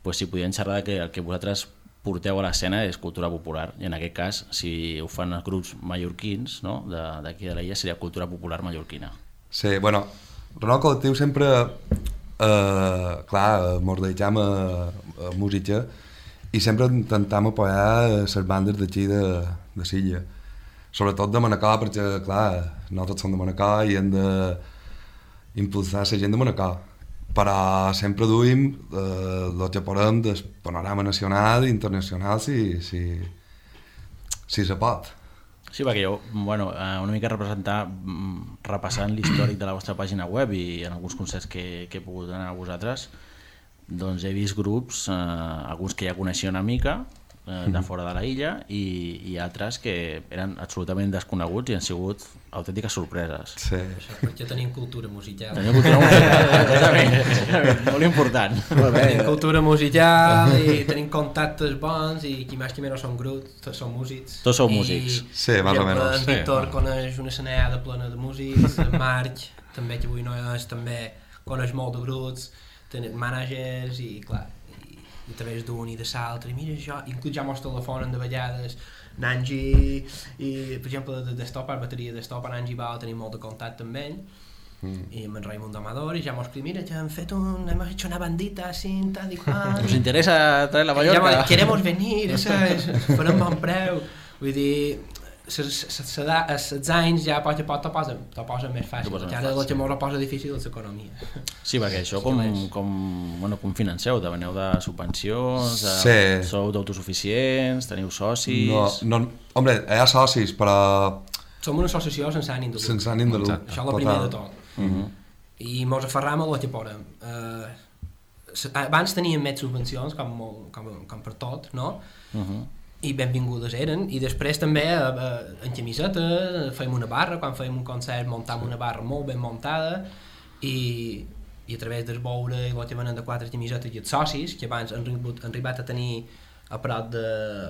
pues, si podien xerrar de que el que vosaltres porteu a l'escena és cultura popular, i en aquest cas, si ho fan els grups mallorquins, no?, d'aquí de, de l'illa, seria cultura popular mallorquina. Sí, bueno, Renou Col·lectiu sempre, eh, clar, mos dedicam a, a música i sempre intentam apoyar les bandes d'aquí de, de Silla. Sobretot de Manacor, perquè, clar, nosaltres som de Manacor i hem de impulsar la gent de Manacor. Però sempre duim eh, que podem del panorama nacional i internacional si, si, si se pot. Sí, perquè jo, bueno, eh, una mica representar, mm, repassant l'històric de la vostra pàgina web i en alguns concerts que, que he pogut anar a vosaltres, doncs he vist grups, eh, alguns que ja coneixia una mica, de Mhm. fora de la illa, i, i altres que eren absolutament desconeguts i han sigut autèntiques sorpreses. Sí. Perquè tenim cultura musical. Tenim cultura musical, exactament, exactament, molt important. Molt bé. Tenim cultura musical i tenim contactes bons i qui més qui menys són grups, tots són músics. Tots I, músics. Sí, per més o menys. En Sí. Víctor coneix una escenada plena de músics, en Marc, també que avui no és, també coneix molt de grups, tenim managers i clar, i, i a través d'un i de l'altre, i mira jo, inclús ja mos telefonen de vegades, Nanji, i per exemple de, de Stop, a bateria de Stop, Nanji va tenir molt de contacte amb ell, Mm. i amb en Raimon Amador i ja mos mira, ja hem fet un, hem hecho una bandita así, tal i qual. Us interessa traer la Mallorca? Ja, queremos venir, esa, és, farem bon preu. Vull dir, els anys ja a poc a poc t'ho posen, posen més fàcil. Posen ara el que molt posa difícil és l'economia. Sí, perquè això com, com, bueno, com financeu? Deveneu de subvencions? De, Sí. Sou d'autosuficients? Teniu socis? No, no, hombre, hi ha socis, però Som una associació sense ànim de lucre. Sense ànim de lucre, Això és el primer de tot. Mhm. I mos aferram a el que podem. Uh, abans teníem més subvencions, com, molt, com, com per tot, no? Uh -huh. I benvingudes eren. I després també eh, eh, en camiseta fèiem una barra, quan fèiem un concert muntàvem una barra molt ben muntada i, i a través del veure i venen de quatre camisetes i els socis que abans han arribat, han arribat a tenir a prop de,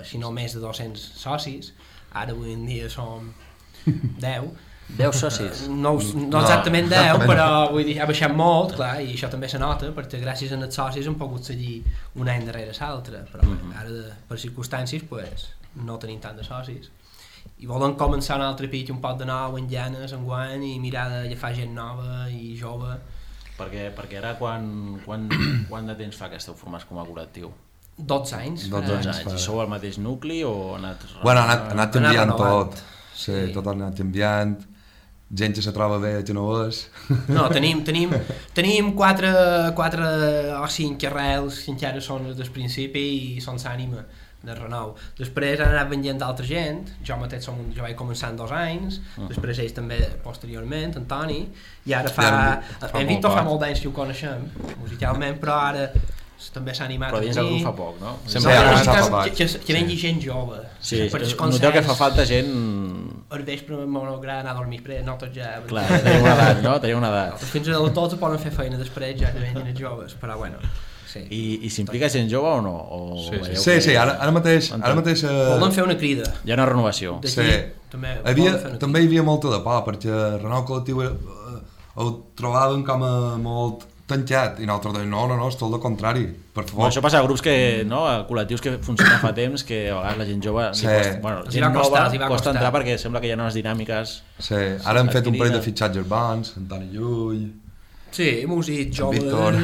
si no més de 200 socis ara avui en dia som 10 10 socis? no, no, No, exactament 10 exactament. però vull dir, ha baixat molt clar, i això també se nota perquè gràcies a els socis hem pogut seguir un any darrere l'altre però Mhm. ara de, per circumstàncies pues, no tenim tant de socis i volen començar un altre pitch un poc de nou en llanes, en guany i mirar de agafar gent nova i jove Perquè, perquè ara quan, quan, quan de temps fa que esteu formats com a col·lectiu? 12 anys 12 Eh, anys. I sou el mateix nucli o ha anat... Bueno, ha anat, ha anat canviant tot. Sí, tot ha anat canviant. Gent que se troba bé, que no ho és. No, tenim, tenim, tenim quatre, quatre o cinc arrels que encara són des del principi i són l'ànima. de renou. Després han anat venint d'altra gent, jo mateix som, un- jo vaig començar en dos anys, Mhm. després ells també posteriorment, Antoni, i ara fa... Ara fa en molt Víctor fa molt d'anys que ho coneixem, musicalment, però ara també s'ha animat Però a dins del venir. grup fa poc, no? Sempre Sí, sí, ara que, fa poc. que, que, que vengui gent jove. Sí, per els noteu que fa concerts, falta gent... Al vespre m'agrada anar a dormir, però no tots ja... Clar, teniu una edat, no? Teniu una edat. Fins a tots poden fer feina després, ja que venguin els joves, però bueno. Sí. I, i s'implica gent jove o no? O Sí, sí, que- sí, ara, ara mateix... Ara mateix eh, Volen fer una crida. Hi ha una renovació. Sí. també Hi havia, també hi havia molta de por, perquè el Renou Col·lectiu eh, ho trobaven com a molt tancat, i nosaltres deien, no, no, no, és tot el contrari, per Bueno, favor. això passa a grups que, no, a col·lectius que funcionen fa temps, que a vegades la gent jove Sí. costa, bueno, hi gent costar, nova va costa costar. entrar perquè sembla que hi ha unes dinàmiques Sí, ara hem fet un parell de fitxatges bons, Antoni Llull... Sí, músics joves, Víctor.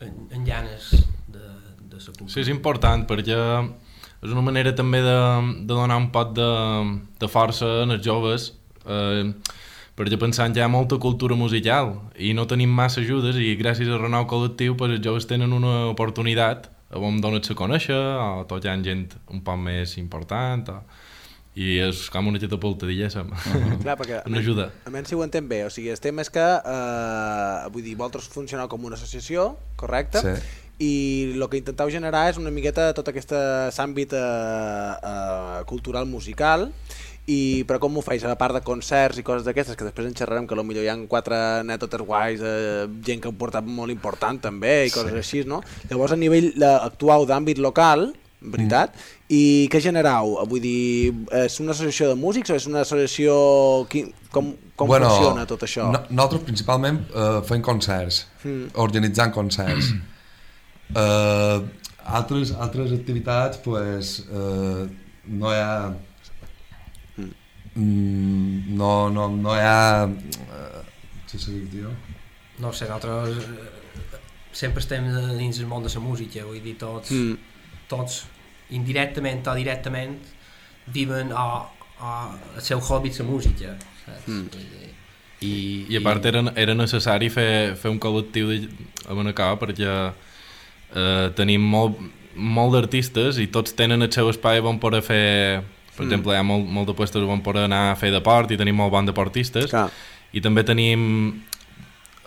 en, en llanes de, de sa cultura. Sí, és important perquè és una manera també de, de donar un pot de, de força als joves eh, perquè pensant ja hi ha molta cultura musical i no tenim massa ajudes i gràcies al Renou Col·lectiu pues, els joves tenen una oportunitat on donar-se a conèixer o tot hi ha gent un poc més important o, i és com una catapulta, diguéssim. Clar, perquè una ajuda. almenys si ho entenc bé, o sigui, el tema és que, eh, vull dir, vosaltres funcioneu com una associació, correcte? Sí. I el que intenteu generar és una miqueta tot aquest àmbit eh, eh, cultural musical, i però com ho feis? A part de concerts i coses d'aquestes, que després en xerrarem, que potser hi ha quatre anècdotes guais, eh, gent que ha portat molt important també, i coses Sí. així, no? Llavors, a nivell de, actuau d'àmbit local, veritat, i què generau? Vull dir, és una associació de músics o és una associació... Com, com funciona tot això? No, nosaltres principalment eh, fem concerts, Mm. organitzant concerts. eh, altres, altres activitats, pues, eh, no hi ha... Mm, no, no, no hi ha... Eh, s'ha dit, tio? No sé, nosaltres eh, sempre estem dins el món de la música, vull dir, tots, Mm. tots indirectament o directament viven o, o el seu hobby la música. Saps? Mm. Dir, I, i a part era, era necessari fer, fer un col·lectiu de, a Manacor perquè eh, tenim molt, molt d'artistes i tots tenen el seu espai on poder fer per Mm. exemple hi ha molt, molt de puestos on poder anar a fer deport i tenim molt bon deportistes Clar. i també tenim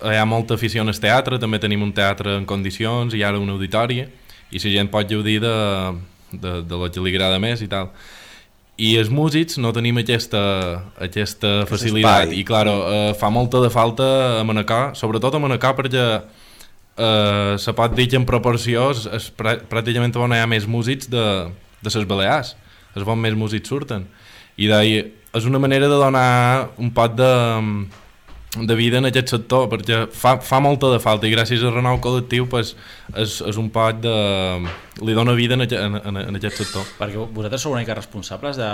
hi ha molta afició al teatre també tenim un teatre en condicions i ara un auditori i la gent pot gaudir de, de, de lo que li agrada més i tal i els músics no tenim aquesta, aquesta facilitat espai. i claro, eh, fa molta de falta a Manacor, sobretot a Manacor perquè eh, se pot dir que en proporció és, és prà- pràcticament on hi ha més músics de, de les Balears és on més músics surten i d'ahir és una manera de donar un pot de, de vida en aquest sector perquè fa, fa molta de falta i gràcies al Renou Col·lectiu pues, és, és un pot de... li dona vida en, en, en, en aquest sector perquè vosaltres sou una mica responsables de...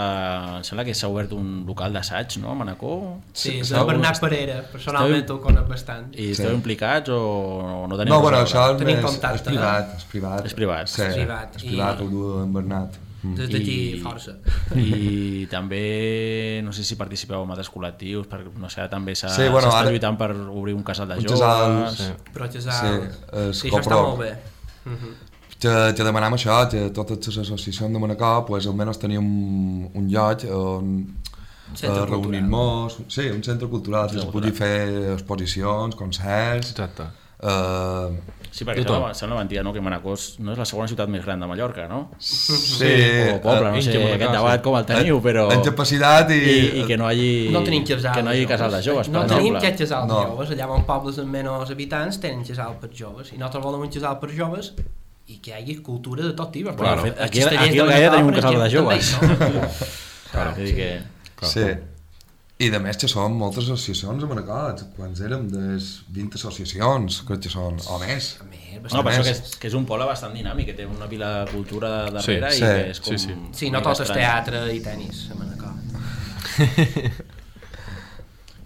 em sembla que s'ha obert un local d'assaig, no, a Manacor? Sí, és el Bernat Parera, personalment ho conec bastant. I esteu Sí. implicats o no teniu No, bueno, això és, més, és privat, és privat. És privat. Sí, És privat, és i- privat, ho diu en Bernat. Des d'aquí, força. I també, no sé si participeu en altres col·lectius, perquè no sé, també s'ha Sí, bueno, ara- lluitant per obrir un casal de joves. casal, sí. Però casal... Sí, sí, això està molt bé. Mhm. que, que demanem això, que totes les associacions de Manacor pues, almenys tenim un, un lloc on eh, reunir-nos, sí, un centre cultural, que es pugui fer exposicions, concerts... Exacte. Eh, Sí, perquè sembla, sembla mentida, no?, que Manacor no és la segona ciutat més gran de Mallorca, no? Sí, o poble, no eh, sé, aquest debat sí. com el teniu, En- però... en capacitat i- I, i que no hagi... No tenim casal que no hi hagi de casal de joves, No per tenim exemple. aquest casal de No. joves, allà on pobles amb menys habitants tenen casal per joves, i nosaltres volem un casal per joves i que hi hagi cultura de tot tipus. Claro. Aquí- castellers aquí de al Gaia tenim un casal de joves. també, no? Claro, dir que... Sí. I de més que són moltes associacions a Manacor. Quants érem? Des 20 associacions, crec que són, o més. No, per això que és, que és un poble bastant dinàmic, que té una pila de cultura darrere Sí, i sí, que és com... sí, sí. Sí, no tot és teatre i tennis a Manacor.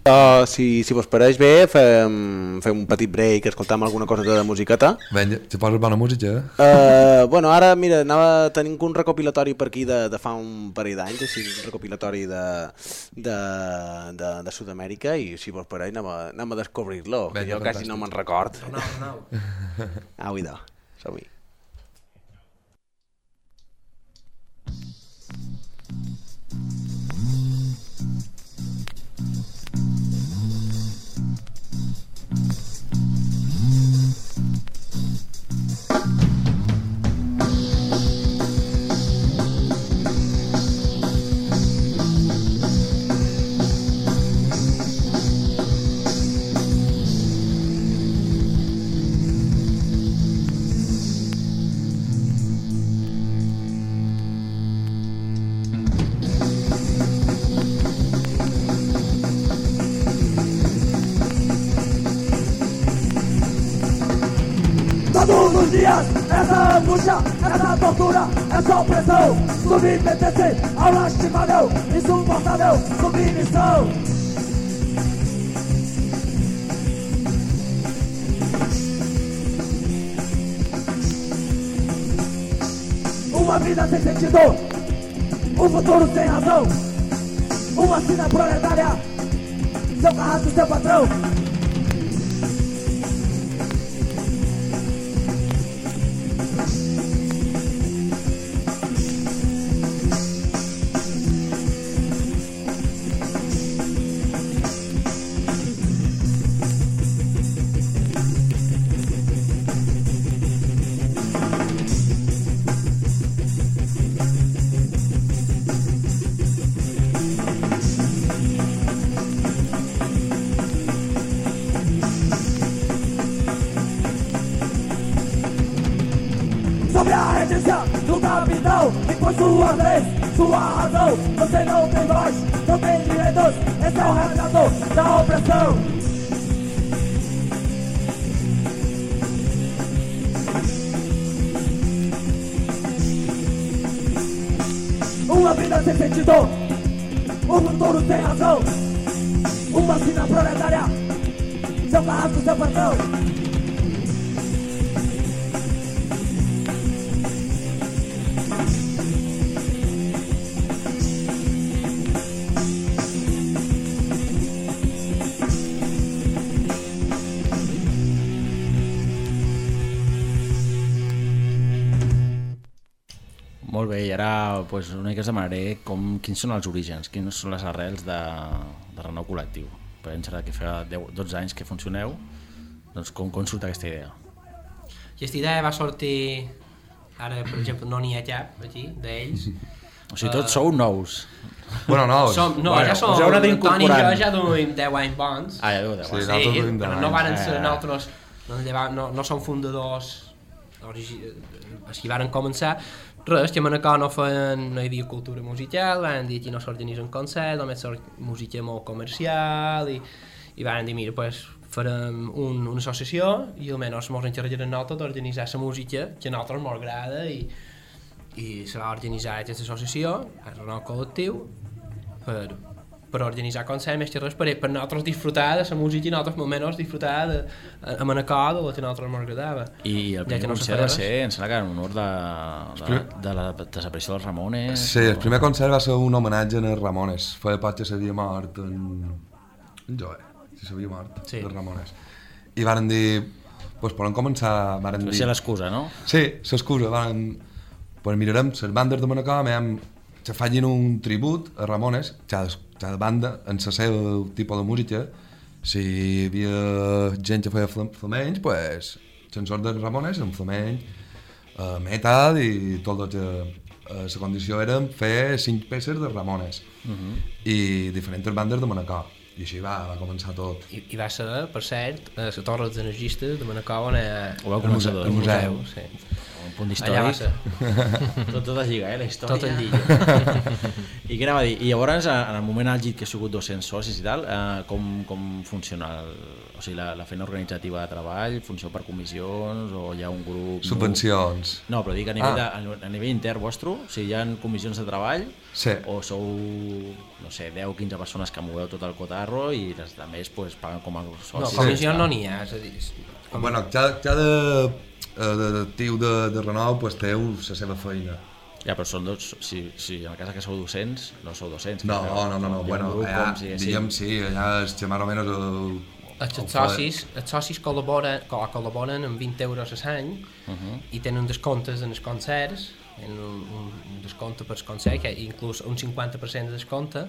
Uh, si, si vos pareix bé, fem, fem un petit break, escoltam alguna cosa de musiqueta. Vinga, te poses bona música, eh? Uh, bueno, ara, mira, anava tenint un recopilatori per aquí de, de fa un parell d'anys, així, un recopilatori de, de, de, de Sud-amèrica, i si vos pareix anem a, anem a descobrir-lo, que jo quasi no me'n record. No, no. Au, idò, som-hi. dias, essa essa tortura, essa opressão Submeter-se ao lastimável, insuportável submissão Uma vida sem sentido, um futuro sem razão. Uma sina proletária, seu carrasco, seu patrão sua razão. Você não tem voz, não tem direitos, esse é o retrato da opressão. Uma vida sem sentido, um futuro sem razão. Uma sina proletária, seu carrasco, seu patrão. Molt bé, i ara pues, una mica us demanaré com, quins són els orígens, quines són les arrels de, de Renou Col·lectiu. Per exemple, que fa 10, 12 anys que funcioneu, doncs com, com surt aquesta idea? Aquesta idea va sortir, ara per exemple no n'hi ha cap aquí, d'ells. O sigui, tots sou nous. Bueno, nous. Som, no, Bueno, ja som, us heu anat Toni i jo ja duim 10 anys bons. Ah, ja dueu 10 anys. Sí, duim 10 però no varen ser Eh. nosaltres, no, no, no som fundadors origi, els que varen començar, res, que a no feien, no hi havia cultura musical, van dir que no s'organitzen concerts, només s'or- música molt comercial, i, i van dir, mira, pues, farem un, una associació i almenys ens encarregarem nosaltres d'organitzar la música que a nosaltres ens agrada i, i se va organitzar aquesta associació, el nou col·lectiu, per, per organitzar concerts més que res per, per nosaltres disfrutar de la música i nosaltres almenys disfrutar de, a, a Manacor de lo que nosaltres ens agradava. I el Ja primer que no se concert va ser, em sembla que en honor de, de, de la desaparició dels Ramones. Sí, el primer concert va ser un homenatge a Ramones. Feia poc que s'havia mort en... en Joe, si s'havia mort, Sí. de Ramones. I varen dir, pues podem començar... Varen Va dir... ser l'excusa, no? Sí, l'excusa, varen... Pues mirarem les bandes de Manacor, mirem que facin un tribut a Ramones, cada, cada banda, en la seva tipus de música. Si hi havia gent que feia flam- flamencs, pues, sensors de Ramones amb flamenc, eh, metal i tot el que... Eh, la condició era fer cinc peces de Ramones Mhm. i diferents bandes de Manacor. I així va, va començar tot. I, I va ser, per cert, a la Torre dels Energistes de Manacor on hi Ho vau el començar museu, el El museu, museu. sí. Un punt Allà va històric. ser. tot, tot es lliga, eh, la història. Tot es lliga. I què anava a dir? I llavors, en el moment àlgid que ha sigut 200 socis i tal, eh, com, com funciona el, o sigui, la, la feina organitzativa de treball? Funciona per comissions o hi ha un grup... Subvencions. No, però dic a nivell, Ah. de, a nivell intern vostre, o sigui, hi ha comissions de treball Sí. o sou, no sé, 10 o 15 persones que moveu tot el cotarro i les altres pues, paguen com a No, socis. comissió no n'hi ha, és a dir... Com... Bueno, cada, cada eh, tio de, de renou pues, té un- la seva feina. Ja, però són dos, si, si en el cas que sou docents, no sou docents. No, que no, no, no, un bueno, grup allà, com si diguem sí, allà és que més o menys el, Els, el els socis, els socis col·laboren, co- col·laboren amb 20 euros a l'any Uh -huh. i tenen descomptes en els concerts, un, un, un descompte per concert, que inclús un 50% de descompte,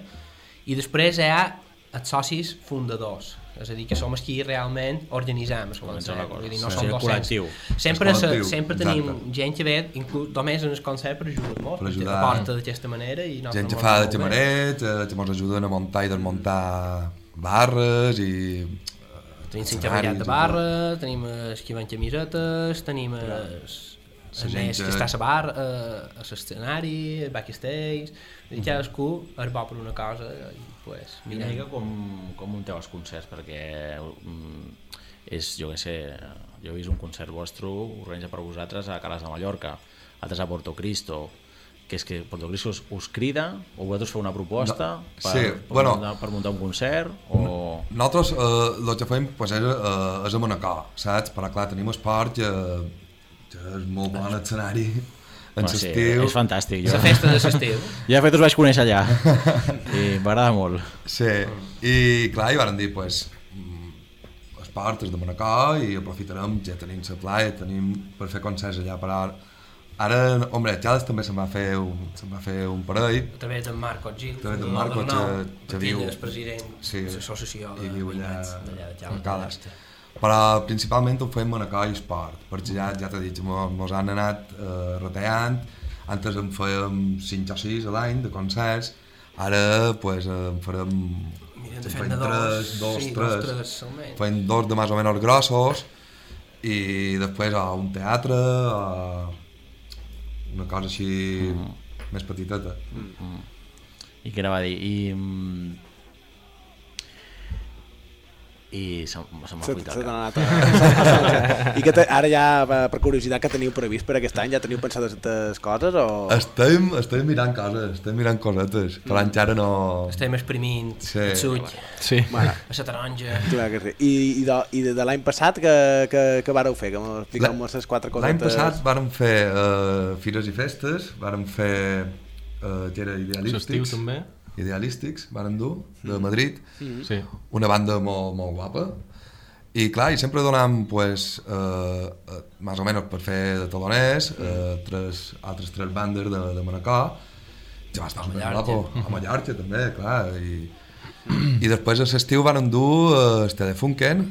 i després hi ha els socis fundadors, és a dir, que som els qui realment organitzem el concert, vull dir, no Sí. som docents. col·lectiu. Sempre, se, sempre exacte. tenim gent que ve, inclús només en el concert per ajudar molt, Per ajudar. aporta d'aquesta manera i gent que fa de eh, que ens ajuden a muntar i desmuntar barres i... Tenim eh, l'encavallat escenaris de barra, tenim els que van camisetes, tenim els, La el més que que- està a la bar, eh, a l'escenari, el backstage, i cadascú es va per una cosa i pues, I una mica com, com munteu els concerts, perquè mm, és, jo què sé, jo he vist un concert vostre organitzat per vosaltres a Cales de Mallorca, altres a Porto Cristo, que és que Porto Cristo us, us crida o vosaltres feu una proposta No, per, sí, per, bueno. muntar, per muntar un concert o... Nosaltres eh, el que fem pues, és, eh, és a Manacor, saps? Però clar, tenim esport que, que és molt bon escenari en Home, sí, l'estiu. és fantàstic. Jo. La festa de l'estiu. Ja de fet us vaig conèixer allà i m'agrada molt. Sí, i clar, i varen dir, pues, mm, esport és de Manacor i aprofitarem, ja tenim la playa, tenim per fer concerts allà, però ara, ara hombre, Xales també se'n va fer un, se'n va fer un parell, A través d'en Marco Gil, a través d'en del Marco, que, que viu... Martínez, president sí, de l'associació i de viu allà, de. Cales. Però principalment ho fem Manacor i esport, perquè ja, ja t'he dit, mos han anat eh, retallant, antes en fèiem 5 o 6 a l'any de concerts, ara pues, eh, en farem Mirem de en fer-ne fem dos, tres, dos, sí, tres, dos, tres, almenys. fem dos de més o menys grossos i després a un teatre a una cosa així Mm. més petiteta. I què anava a dir? I... mm, I se, se m'ha fuit se el t'ha cap. anat I que te, ara ja, eh, per curiositat, que teniu previst per aquest any? Ja teniu pensades les coses o...? Estem, estem mirant coses, estem mirant cosetes, però encara no... Estem exprimint Sí. el suig, Sí. Bueno, a la taronja. clar que sí. I, i, de, i de, de l'any passat, que, que, que vareu fer? Que m'expliqueu les quatre cosetes. L'any passat vàrem fer uh, fires i festes, vàrem fer uh, que era idealístics. L'estiu també. Idealístics, vàrem dur, de Madrid. Mhm. Sí. Una banda molt, molt guapa. I clar, i sempre donàvem, pues, eh, eh, més o menys per fer de taloners, eh, tres, altres tres bandes de, de Manacor, que va estar molt Mallorca. A Mallorca també, clar. I, i després a l'estiu van dur eh, els Telefunken,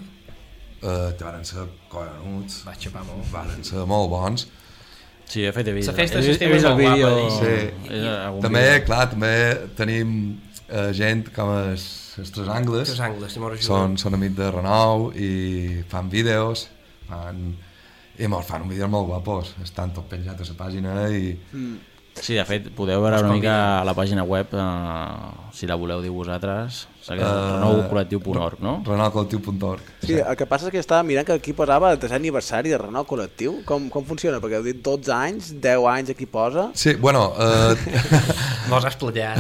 eh, que van ser molt. van ser molt bons. Sí, de fet he vist, La festa he, vist- he el vídeo. Sí. També, vídeo. clar, també tenim eh, gent com els, els Tres Angles. Tres Angles, que mos ajuden. són, són amics de Renou i fan vídeos, fan, i mos fan un vídeo molt guapos. Estan tot penjats a la pàgina i... Sí, de fet, podeu veure una mica a la pàgina web, eh, si la voleu dir vosaltres, uh, renovcol·lectiu.org, no? Renovcol·lectiu.org. Sí, el que passa és que estava mirant que aquí posava el tercer aniversari de Renault Col·lectiu. Com, com funciona? Perquè heu dit 12 anys, 10 anys aquí posa. Sí, bueno... Eh, Mos has explicat.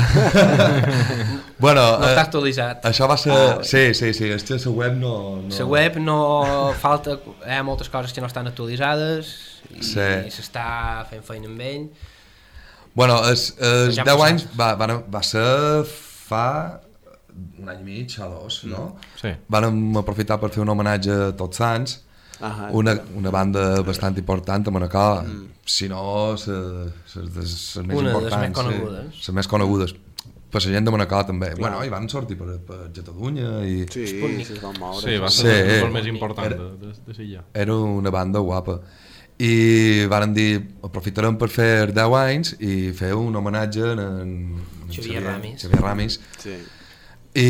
bueno, No eh, està actualitzat. Això va ser... Ah, sí, sí, sí, que la web no... no... La web no falta, hi ha moltes coses que no estan actualitzades i Sí. s'està fent feina amb ell. Bueno, els, els Ja 10 passat. anys va, va, va ser fa un any i mig o dos, no? Sí. Vàrem aprofitar per fer un homenatge a Tots Sants, Ahà, una, una banda bastant important a Manacor, si no, les més Una de les importants. més conegudes. Sí, les més conegudes. Per la gent de Manacor també. Bueno, i van sortir per, per Catalunya i... Sí, sí, es van moure. Sí, va ser sí. el més important Era- de, de, de Silla. Era una banda guapa. I varen dir, aprofitarem per fer 10 anys i fer un homenatge en, en Xavier Ramis. Xavier Ramis. Sí. I,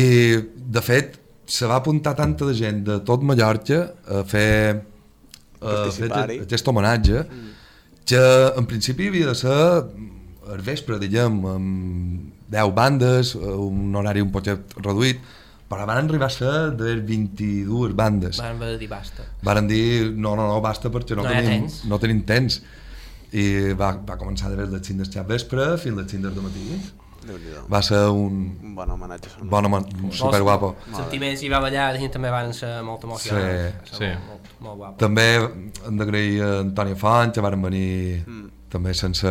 de fet, se va apuntar tanta de gent de tot Mallorca a fer, a fer aquest- homenatge que en principi havia de ser al vespre, diguem, amb 10 bandes, un horari un poquet reduït, però van arribar a ser de 22 bandes. Van haver de dir basta. Varen dir, no, no, no, basta perquè no, No tenim, temps. no tenim temps. I va, va començar des del 5 del vespre fins al 5 del matí. Va ser un Un bon homenatge. un bon home, superguapo. Sentiments hi va ballar, la gent també van ser molt emocionats. Sí, ser Molt, molt, molt guapo. També hem d'agrair a Antònia Font, que varen venir Mm. també sense...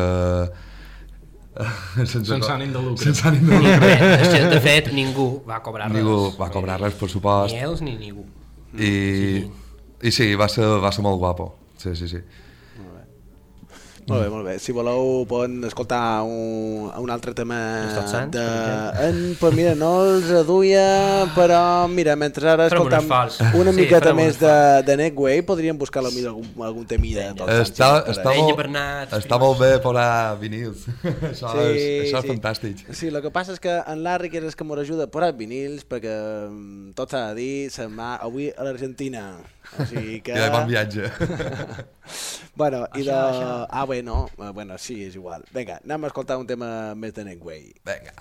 sense, Sense ànim de lucre. Sense ànim de Ni lucre. que, de fet, ningú va cobrar res. Ningú va cobrar res, per supost. Ni ells ni ningú. I, I sí, va ser, va ser molt guapo. Sí, sí, sí. Molt bé, molt bé. Si voleu poden escoltar un, un altre tema Sants, de... per En, pues mira, no els aduia, però mira, mentre ara Farem un escoltam una Sí, miqueta més de, de Neckway, podríem buscar la millor algun, algun temí de Tots Sants. Està, per està, molt, Bernat, està molt bé posar vinils. això, és, això és fantàstic. Sí, el que passa és que en Larry, que és el que m'ho ajuda a posar vinils, perquè mm, tot s'ha de dir, se'n va avui a l'Argentina. Que... Bueno, això, i Ah, bé. Ah, bueno, sí, és igual. Vinga, anem a escoltar un tema més de Nengway. Vinga.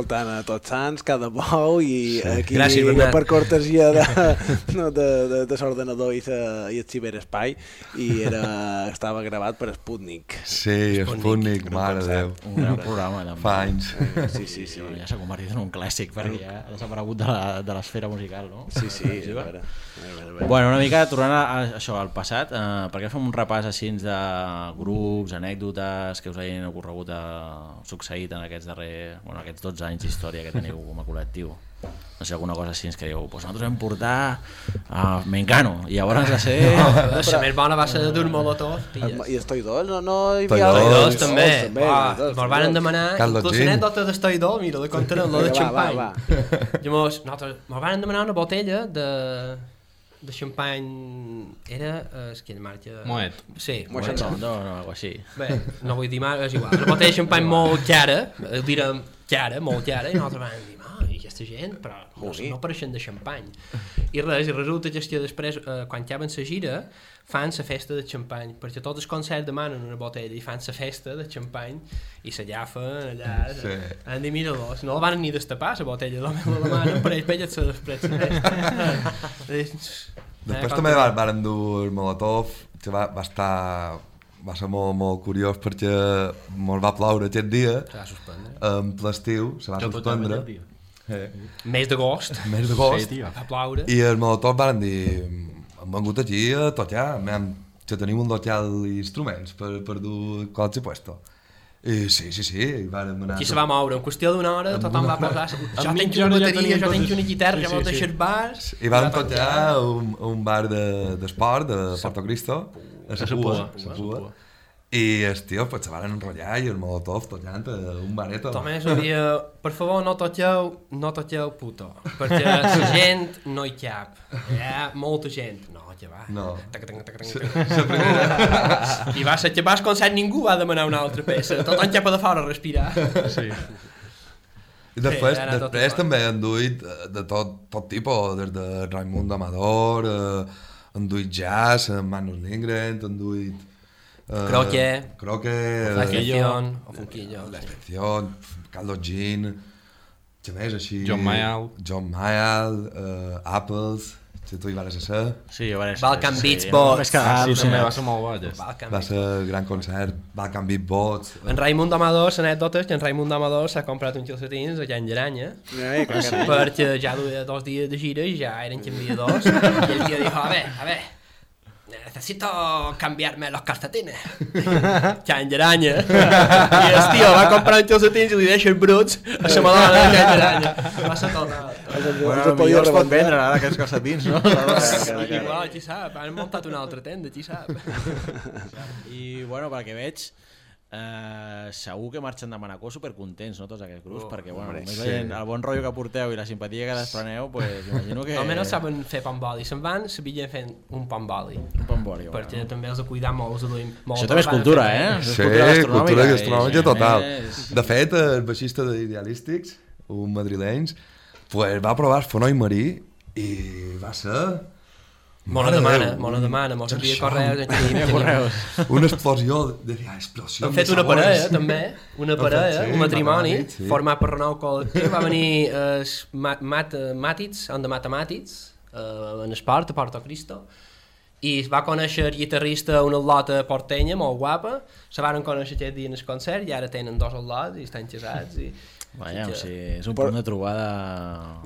Eh, estàvem escoltant a Tots Sants, cada bou, i Sí. aquí Gràcies, Bernat. per cortesia de, no, de, de, de l'ordenador i, sa- i el ciberespai, i era, estava gravat per Sputnik. Sí, Sputnik, mare de Déu. Un gran programa, també. Fa anys. Sí, sí, sí. Ja s'ha convertit en un clàssic, perquè ja ha desaparegut de la- de l'esfera musical, no? Sí, sí, vera. És vera, és vera. Bueno, una mica tornant a, a això, al passat, eh, perquè fem un repàs així de grups, anècdotes que us hagin ocorregut a, succeït en aquests darrers, bueno, aquests 12 anys d'història que teniu com a col·lectiu. No sé, alguna cosa així que diu, pues nosaltres vam portar a Mengano, i llavors va ser... La més bona va ser de dur Molotov, El- I Estoy Dol, no, no hi Estoy havia... Dol. Dos també. també, Ah, Me'l van dos. demanar, inclús Jean. l'anècdota d'Estoy Dol, mira, de contarem, la de Va, xampany. va, va. Llavors, nosaltres, me'l van demanar una botella de, de xampany... Era, eh, és quina marca? Moet. Sí, Moet. no, no, no, algo així. Bé, no vull dir marca, és igual. Una botella de xampany molt cara, eh, direm cara, molt cara, i nosaltres vam dir, ah, i aquesta gent, però no, no apareixen de xampany. I res, i resulta que és que després, eh, quan acaben la gira, fan la festa de xampany, perquè tots els concerts demanen una botella i fan la festa de xampany i se llafen allà. Sí. Han dit, mira, dos, no la van ni destapar, la botella, la la demanen per ells, veient-se després la festa. Després també va- vàrem dur el Molotov, que va, va estar... Va ser molt, molt curiós perquè molt va ploure aquest dia. Se va suspendre. En ple estiu, se va Jo tot suspendre. Eh, Mes d'agost. Mes d'agost. Sí. Va ploure. I el Molotov varen dir hem vengut aquí a tocar, hem, que tenim un local d'instruments per, per dur qualsevol puesto. I sí, sí, sí, i vàrem anar... Aquí se va moure, en qüestió d'una hora tothom va posar... Jo En tenc una bateria, jo tenc una guitarra, Sí, ja sí, vol sí. deixar bars... I vam tocar un, un bar de- d'esport de, de Porto Cristo, A la Pua, a sa a sa Pua. I els tios pues, se van enrotllar i el Molotov tocant a un bareto. Tomàs havia... Per favor, no toqueu, no toqueu puto, perquè la gent no hi cap. Hi ha molta gent. No, que va. No. Tac, tac, tac, tac, Sí, tac. la primera. I va ser que vas concert ningú va demanar una altra peça. Tothom cap de fora a respirar. Sí. I després, Sí, tot després també han duit eh, de tot, tot tipus, des de Raimundo Amador, eh, han duit jazz, en Manos Lindgren, han duit... Eh, Croque. Croque. La eh, excepción, o Funquillo. La excepción, Carlos Jean, què més així? John Mayall. John Mayall, eh, Apples, que tu hi vas a ser. Sí, jo vaig... Balkan sí, Beats sí, Bots. Quedar Ah, sí, també al·lucinat. va ser molt boig. Balkan Va Beats. ser gran concert, Balkan Beat Bots. En Raimundo Amador, l'anècdota és que en Raimundo Amador s'ha comprat uns calcetins a Can que carai. perquè ja duia dos dies de gira i ja eren canviadors i el tio dijo, a ver, a ver necesito cambiarme los calcetines. Can Llaranya i el tio va comprar calcetins i li deixa els bruts a la madona de va ser tot Bueno, potser els pot vendre ara aquests calcetins, no? igual, qui sap, han muntat una altra tenda, qui sap I bueno, pel que veig, eh, segur que marxen de Manacor supercontents, no, tots aquests grups, Oh, perquè bueno, hombre, només sí. veient el bon rotllo que porteu i la simpatia que despreneu, pues, imagino que... almenys saben fer pan boli se'n van, s'havien fent un pan boli Un pan boli, perquè bueno. també els ha cuidat molt, els ha duit molt Això també és cultura, eh? Això és Sí, cultura gastronòmica. cultura i, gastronòmica total. més, De fet, el baixista d'Idealístics, un madrileny, pues, va provar el fonoi marí i va ser... Mare demana, un- demana, mos envia correus, correus. Una explosió, de, de explosió de fet una parella, també, una parella, sí, un matrimoni, sí. format per Renou Col·lectiu. Va venir eh, mat, mat, Màtits, on de Matemàtics, eh, en esport, a Porto Cristo, i es va conèixer el guitarrista una al·lota portenya, molt guapa, se van conèixer aquest dia en el concert i ara tenen dos al·lots i estan casats. I... Vaja, o sigui, és un Por- punt de trobada...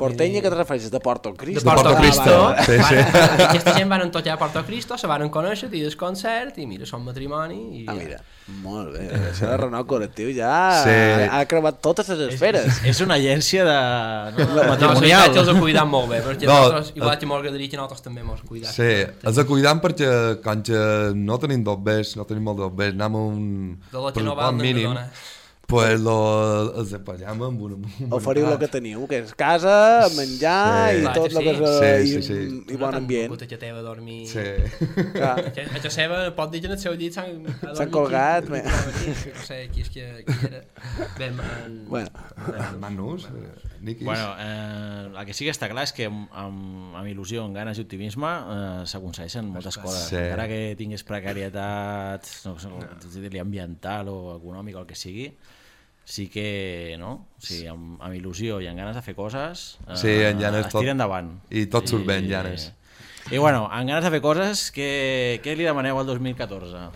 Portenya, que te refereixes? De Porto Cristo? De Porto Porto Cristo. Cristo. Sí, sí. Van, aquesta gent van tocar a Porto Cristo, se van conèixer, dia del concert, i mira, són matrimoni. I Ah, mira. Molt bé, això de Renault Col·lectiu ja Sí. ha, ha creuat totes les esferes. És una agència de... No, No, la matrimonial. veritat els ha cuidat molt bé, perquè No, nosaltres, igual que m'agradaria que nosaltres també mos cuidar. Sí, els de cuidant perquè quan que no tenim dobbers, no tenim molt dobbers, anem a un De lo que no val, no mínim. Pues lo, els apallem amb un, amb un Oferiu el que teniu, que és casa, menjar Sí. i Clar tot que el que és, sí. eh, Sí, i, sí, sí. i bon ambient. No tan teva a dormir... Sí. Clar. A casa seva pot dir que en el seu llit s'han... S'han colgat, bé. bé. No sé, qui és que, qui era... Bé, en... Bueno, Manus, eh, Niquis. Bueno, eh, el que sí que està clar és que amb, amb, amb il·lusió, amb ganes i optimisme eh, s'aconsegueixen moltes coses. Sí. Encara que tingués precarietat no, sé, dir-li ambiental o econòmica o el que sigui, sí que, no? O sigui, amb, amb il·lusió i amb ganes de fer coses, eh, Sí, en Llanes es tot- tira endavant. i tot surt bé en Llanes. I bueno, amb ganes de fer coses, què, què li demaneu al 2014?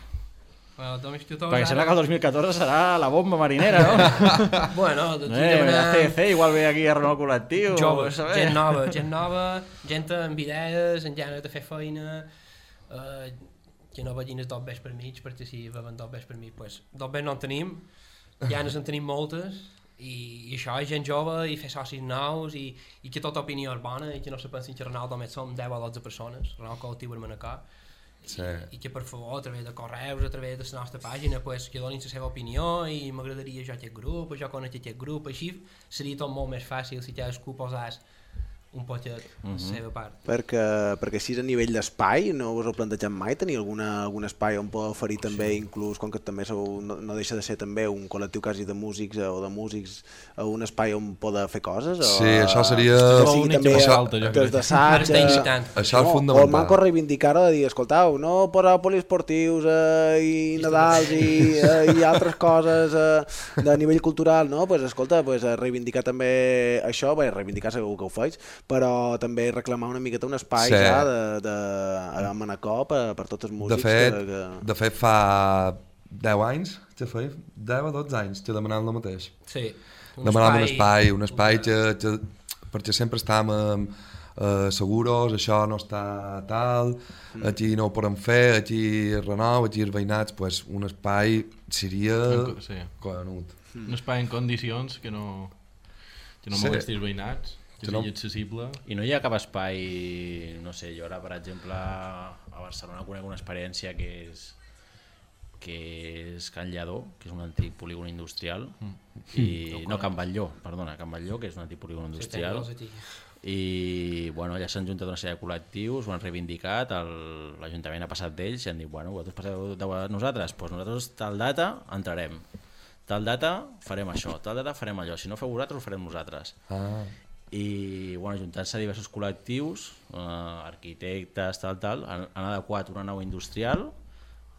Bueno, tothom Perquè sembla que el 2014 serà la bomba marinera, no? Bueno, doncs eh, demanem- la CC igual ve aquí a el col·lectiu. Joves, saber. gent nova, gent nova, gent amb idees, amb ganes de fer feina, eh, que no vagin els dobbers per mig, perquè si veuen dobbers per mig, pues, dobbers no en tenim, ganes en tenim moltes, i, i això és gent jove i fer socis nous i, i que tota opinió és bona i que no se pensin que Ronaldo només som 10 o 12 persones, Ronaldo col·lectiu és Manacà Sí. i que per favor a través de correus, a través de la nostra pàgina pues, que donin la seva opinió i m'agradaria jo aquest grup, o jo conec aquest grup així seria tot molt més fàcil si cadascú posàs un poquet la Mhm. seva part Perquè, perquè així a nivell d'espai no us heu plantejat mai tenir alguna, algun espai on podeu oferir també inclús com que també sou, no, no deixa de ser també un col·lectiu quasi de músics eh, o de músics a un espai on poder fer coses o, Sí, això seria- que sigui també que això, falta, jo que d'assaig eh, lluitant. Això és no, o el fundamental. manco reivindicar-ho de dir, escoltau, no posar poliesportius eh, i Nadals i, eh, i altres coses eh, de nivell cultural, no? Pues, escolta, pues, eh, reivindicar també això, bé, reivindicar segur que ho faig, però també reclamar una miqueta un espai Sí. ja de, de, a Manacor per, per tots els músics. De fet, que, que... de fet fa 10 anys, que feia 10 o 12 anys que demanàvem el mateix. Sí, un Demanàvem un espai- espai, un espai que, que, perquè sempre estàvem eh, seguros, això no està tal, aquí no ho podem fer, aquí és renou, aquí els veïnats, pues, un espai seria sí. coronut. Un espai en condicions que no, que no Sí. molesti els veïnats, que, Que no- sigui accessible. I no hi ha cap espai, no sé, jo ara, per exemple, a Barcelona conec una experiència que és que és Can Lledó, que és un antic polígon industrial, Mm. i, No. Can Batlló, perdona, Can Batlló, que és un antic polígon industrial, dos aquí. i bueno, ja s'han juntat una sèrie de col·lectius, ho han reivindicat, l'Ajuntament ha passat d'ells i han dit, bueno, vosaltres passeu de nosaltres, doncs nosaltres tal data entrarem, tal data farem això, tal data farem allò, si no feu vosaltres ho farem nosaltres. Ah. I bueno, juntant-se diversos col·lectius, eh, arquitectes, tal, tal, han, han adequat una nau industrial,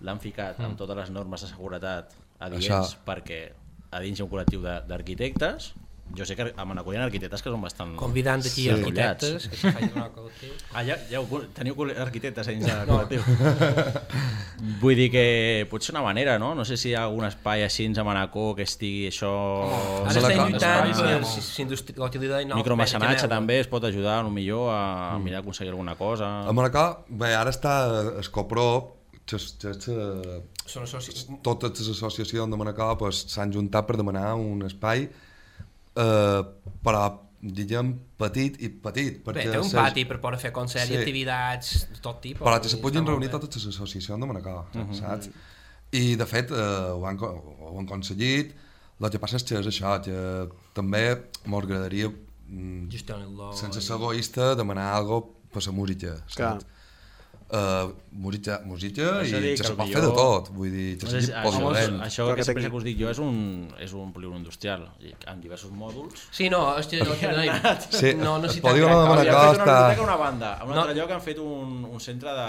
l'han ficat Mm. amb totes les normes de seguretat adients Això. perquè a dins hi ha un col·lectiu d'arquitectes, jo sé que a Manacor hi ha arquitectes que són bastant Convidant aquí sí. arquitectes que facin col·lectiu. Ah, ja, ja ho, teniu arquitectes a dins del No. col·lectiu. Vull dir que pot ser una manera, no? No sé si hi ha algun espai així a Manacor que estigui això... Ara estem lluitant per no? l'utilitat no, Micromecenatge més també es pot ajudar, a millor a, a mirar d'aconseguir alguna cosa. A Manacor, bé, ara està és, eh, Són associ- totes les associacions de Manacor pues, s'han juntat per demanar un espai eh, però diguem petit i petit Bé, perquè té un pati per poder fer concerts Sí. i activitats de tot tipus. però que se puguin reunir bé. totes les associacions de Manacor Mhm. saps? i de fet eh, ho, han, ho han aconseguit el que passa és que és això que també m'agradaria mm, sense ser egoista demanar algo per la música Clar. Uh, música, música És a i dir, que que se el pot fer de tot vull dir, que No sigui sé, això, que sempre que us dic jo és un, és un polígon industrial amb diversos mòduls Sí, no, que no tenim. Sí, no el necessitem cosa. Manacor Han fet una està- biblioteca una banda, a un No. altre lloc han fet un, un centre de...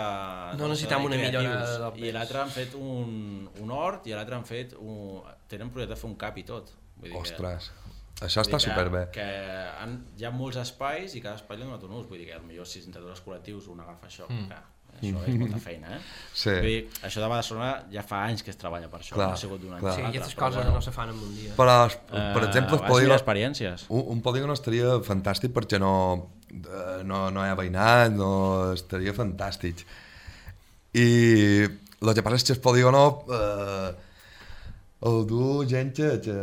No necessitem una millora I l'altre han fet un, un hort i l'altre han fet un... Tenen projecte de fer un cap i tot. Vull dir Ostres, que, això està que- superbé. Que han, hi ha molts espais i cada espai li ha donat un ús. Vull dir que potser si entre els col·lectius un agafa això, Mm. mm. Això és molta feina, eh? Sí. Vull dir, això de Barcelona ja fa anys que es treballa per això, Clar, no ha sigut d'un any Sí, aquestes però coses no se fan en un dia. Però, per Eh, exemple, el has polígon... experiències. Un, un polígon estaria fantàstic perquè no, eh, no, no hi ha veïnat, no, estaria fantàstic. I el que passa és que el polígono eh, el du gent que... que...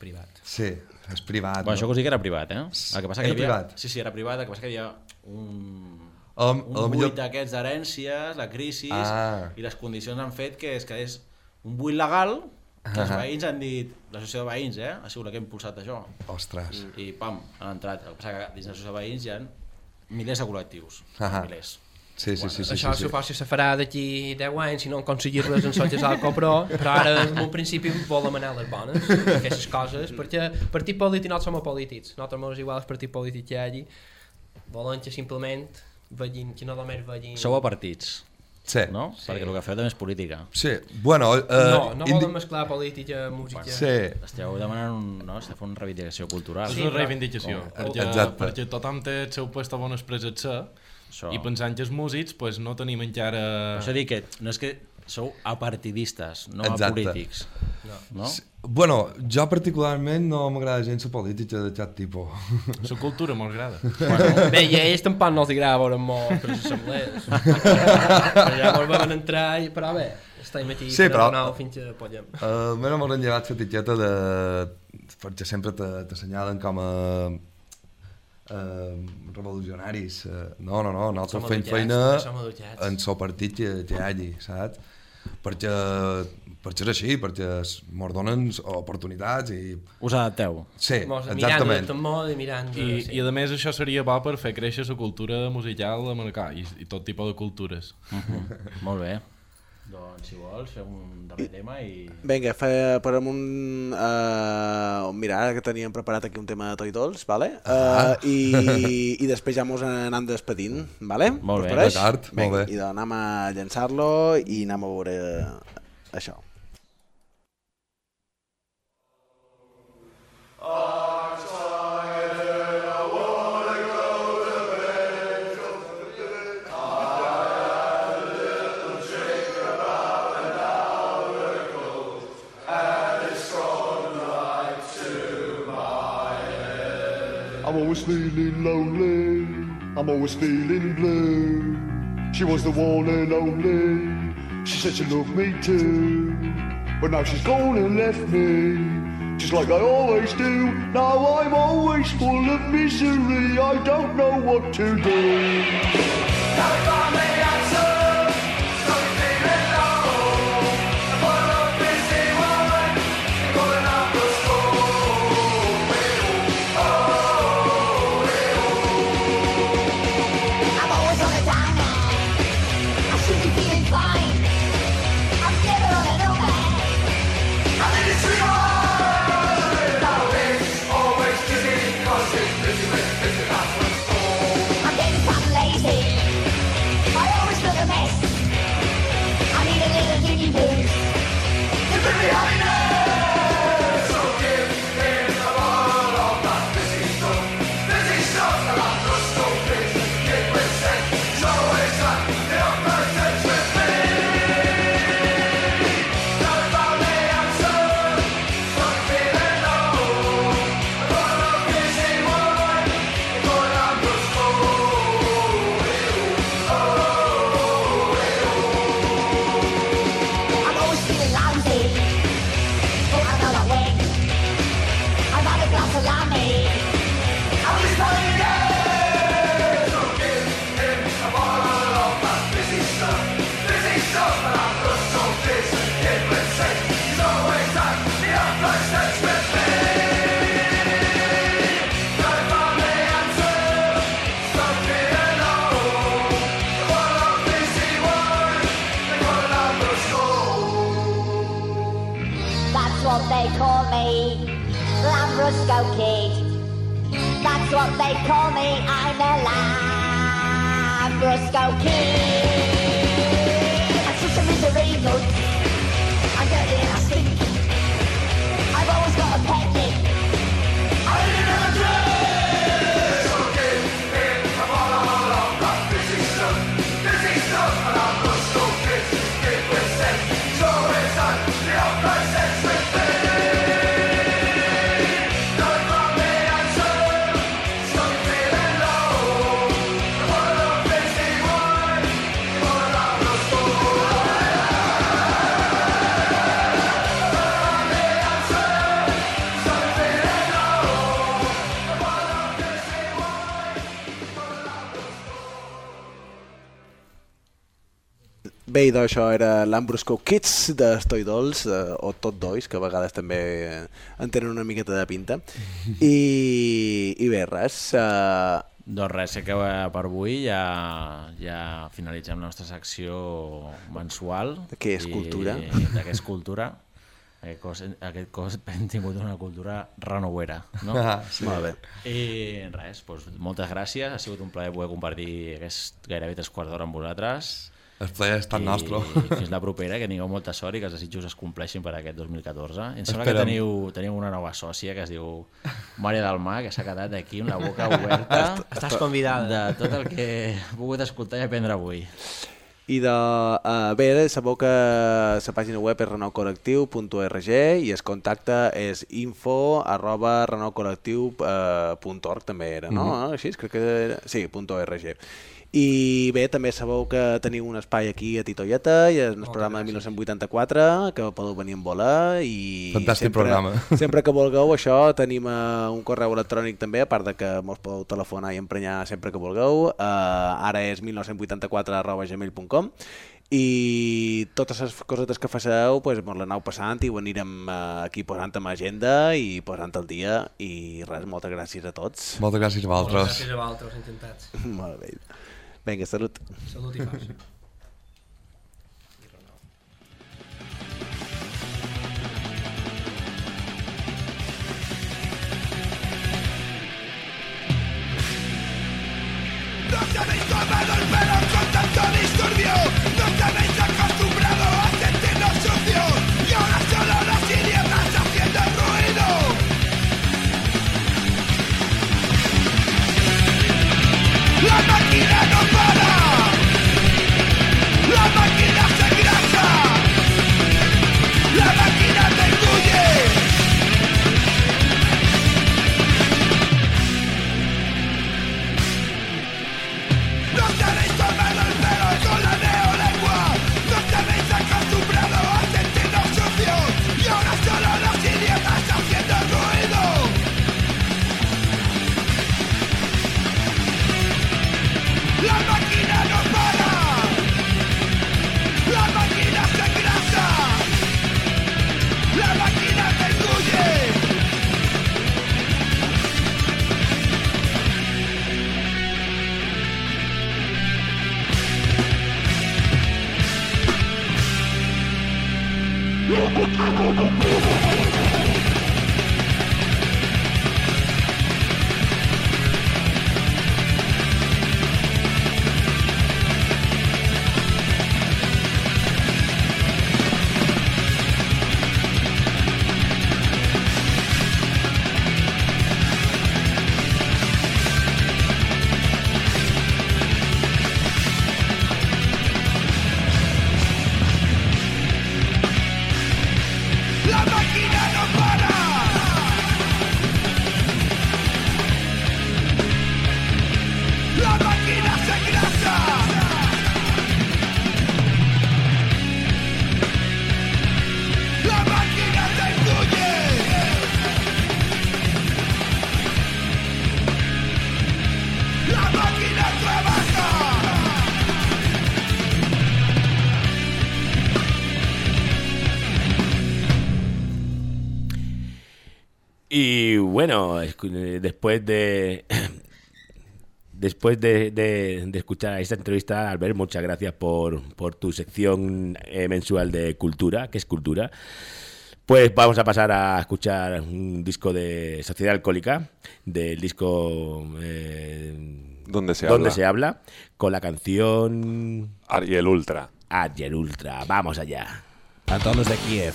Privat. Sí, és privat. Bueno, això que us dic era privat, eh? El que passa que Era hi havia... privat. Sí, sí, era privat, el que passa que hi havia un, Lo- un buit millor- d'aquests d'herències, la crisi, Ah. i les condicions han fet que es quedés un buit legal que els veïns han dit, l'associació de veïns, eh? Ha sigut la que ha impulsat això. Ostres. I pam, han entrat. El que passa que dins l'associació de veïns hi ha milers de col·lectius. Ah. Milers. Sí, sí, sí. sí, Això sí, sí. suposo que se farà d'aquí 10 anys si no aconseguir res en socis al Copro, però ara en un principi volem anar a les bones, les coses, perquè partit polític no som polítics, nosaltres ens igual el partit polític que hi hagi, volen que simplement vegin, que no només vegin... Sou a partits. Sí. no? Sí. Perquè el que feu també és política. Sí, bueno... Eh, no, no indi- volen mesclar política, música... Sí. Esteu demanant un, no? Esteu fent una reivindicació cultural. És una reivindicació, perquè, Exacte. perquè tothom té el seu lloc on expressar-se Això. i pensant que els músics pues, no tenim encara... Això dic que no és que sou apartidistes, no Exacte. apolítics. No? Sí. Bueno, jo particularment no m'agrada gens la política de cap tipus. La cultura m'agrada. Bueno, bé, i a ells tampoc no els agrada veure molt per les assemblees. Però ja volven entrar i... Però bé, estem aquí Sí, però... no, fins que podem. Uh, Almenys m'han llevat l'etiqueta de... perquè sempre te- t'assenyalen com a uh, revolucionaris. Uh, no, no, no, nosaltres Som fem feina en el partit que, que hi hagi, saps? Perquè, perquè és així, perquè es mos donen oportunitats i... Us adapteu. Sí, Mos mirant exactament. de tot mode i mirant... De, I, sí. I a més això seria bo per fer créixer la cultura musical americà i, i tot tipus de cultures. Molt bé. Doncs, si vols, fem un darrer tema i... Vinga, fe, parem un... Uh, mira, ara que teníem preparat aquí un tema de Toy Dolls, vale? Uh, Ah. i, I després ja mos anem despedint, vale? Molt bé. D'acord, molt bé. I doncs anem a llançar-lo i anem a veure això. I'm always feeling lonely. I'm always feeling blue. She was the one and only. She said she loved me too. But now she's gone and left me. Just like I always do. Now I'm always full of misery. I don't know what to do. Kid. That's what they call me, I'm the Lambrusco Kid. Bé, i doncs això era l'Ambrosco Kids de Toy Dolls, eh, o Tot Dois, que a vegades també eh, en tenen una miqueta de pinta. I, i bé, res. Eh, Doncs res, sé que eh, per avui ja, ja finalitzem la nostra secció mensual. De què és i- cultura? De què és cultura. Aquest cos, aquest cos hem tingut una cultura renovera, no? Ah, sí. Molt bé. I res, doncs, moltes gràcies, ha sigut un plaer poder compartir aquest gairebé tres quarts d'hora amb vosaltres El plaer és tan nostre. I fins la propera, que tingueu molta sort i que els desitjos es compleixin per aquest 2014. Em sembla que Esperem. teniu, teniu una nova sòcia que es diu Maria del Mar, que s'ha quedat aquí amb la boca oberta. Estàs convidada. De tot el que he pogut escoltar i aprendre avui. I de, uh, bé, sabeu que la pàgina web és renoucollectiu.org i el contacte és info arroba renoucollectiu.org també era, no? Mhm. Així, crec que era... Sí, .org. I bé, també sabeu que teniu un espai aquí a Titoieta i és el programa de 1984 que podeu venir en volar i Fantàstic sempre, programa. sempre que vulgueu això tenim uh, un correu electrònic també a part de que mos podeu telefonar i emprenyar sempre que vulgueu uh, ara és 1984 arroba gmail.com i totes les cosetes que faceu pues, mos l'aneu passant i ho anirem uh, aquí posant amb agenda i posant el dia i res, moltes gràcies a tots Moltes gràcies a Moltes vosaltres. gràcies a vosaltres, encantats. molt bé vinga, salut Salut i força. No tenéis tomado el pelo con tanto disturbio. No tenéis acostumbrado a sentirnos sucios. Y ahora solo los idiotas haciendo ruido. La máquina no bueno, eh, después de después de, de- de escuchar esta entrevista, Albert, muchas gracias por, por tu sección eh, mensual de cultura, que es cultura. Pues vamos a pasar a escuchar un disco de Sociedad Alcohólica, del disco eh, Donde se Donde habla. se habla, con la canción Ariel Ultra. Ariel Ultra. Vamos allá. A todos los de Kiev.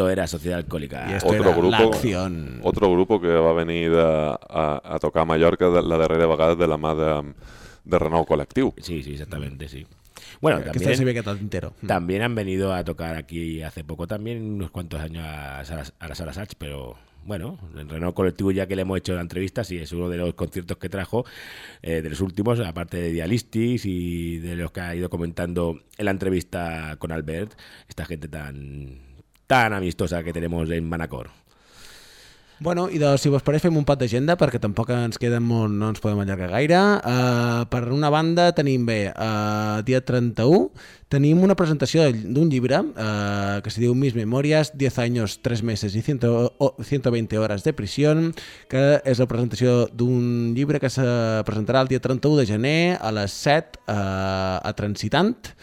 Esto era Sociedad Alcohólica. otro grupo, otro grupo que va venir de, a, a tocar a Mallorca de, la darrera vegada de la mà de, de Renou Col·lectiu. Sí, sí, exactamente, sí. Bueno, Que también, se ve entero. también han venido a tocar aquí hace poco también, unos cuantos años a, Saras- a la Sala Sachs, pero bueno, en Renault Colectivo ya que le hemos hecho la entrevista, sí, es uno de los conciertos que trajo, eh, de los últimos, aparte de Dialistis y de los que ha ido comentando en la entrevista con Albert, esta gente tan, tan amistosa que tenemos en Manacor. Bueno, i doncs, si vos pareix, fem un pot d'agenda, perquè tampoc ens queden molt, no ens podem allargar gaire. Uh, per una banda, tenim bé, uh, dia 31, tenim una presentació d'un llibre uh, que se diu Mis Memorias, 10 años, 3 meses y 100, o 120 horas de prisión, que és la presentació d'un llibre que se presentarà el dia 31 de gener a les 7 uh, a Transitant,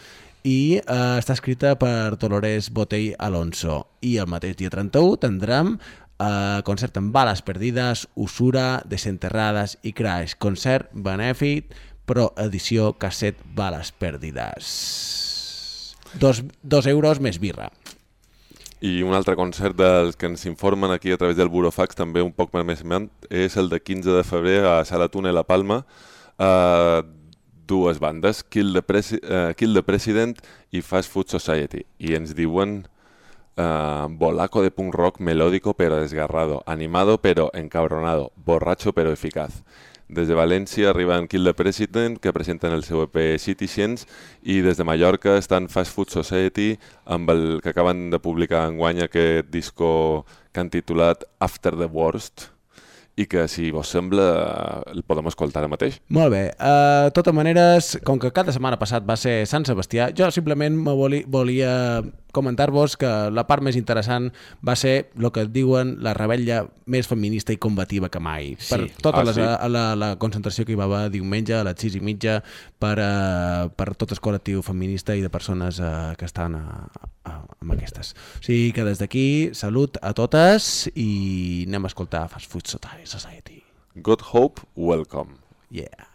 i eh, està escrita per Dolores Botell Alonso. I el mateix dia 31 tindrem eh, concert amb bales perdides, usura, desenterrades i crash. Concert benèfic, però edició casset bales perdides. Dos, dos euros més birra. I un altre concert dels que ens informen aquí a través del Burofax, també un poc més ment, és el de 15 de febrer a Sala Tune La Palma. Uh, dues bandes, Kill the, Presi uh, Kill the President i Fast Food Society. I ens diuen uh, bolaco de punk rock melódico pero desgarrado, animado pero encabronado, borracho pero eficaz. Des de València arriben Kill the President, que presenten el seu EP Citizens, i des de Mallorca estan Fast Food Society, amb el que acaben de publicar en guany aquest disco que han titulat After the Worst, i que, si vos sembla, el podem escoltar ara mateix. Molt bé. Uh, de totes maneres, com que cada setmana passat va ser Sant Sebastià, jo simplement me voli, volia comentar-vos que la part més interessant va ser el que diuen la rebella més feminista i combativa que mai. Sí. Per tota Ah, les, sí? la, la, la concentració que hi va haver diumenge a les 6 i mitja per, uh, per tot el col·lectiu feminista i de persones uh, que estan a, a, amb aquestes. O sigui que des d'aquí, salut a totes i anem a escoltar Fast Food Society. God Hope, welcome. Yeah.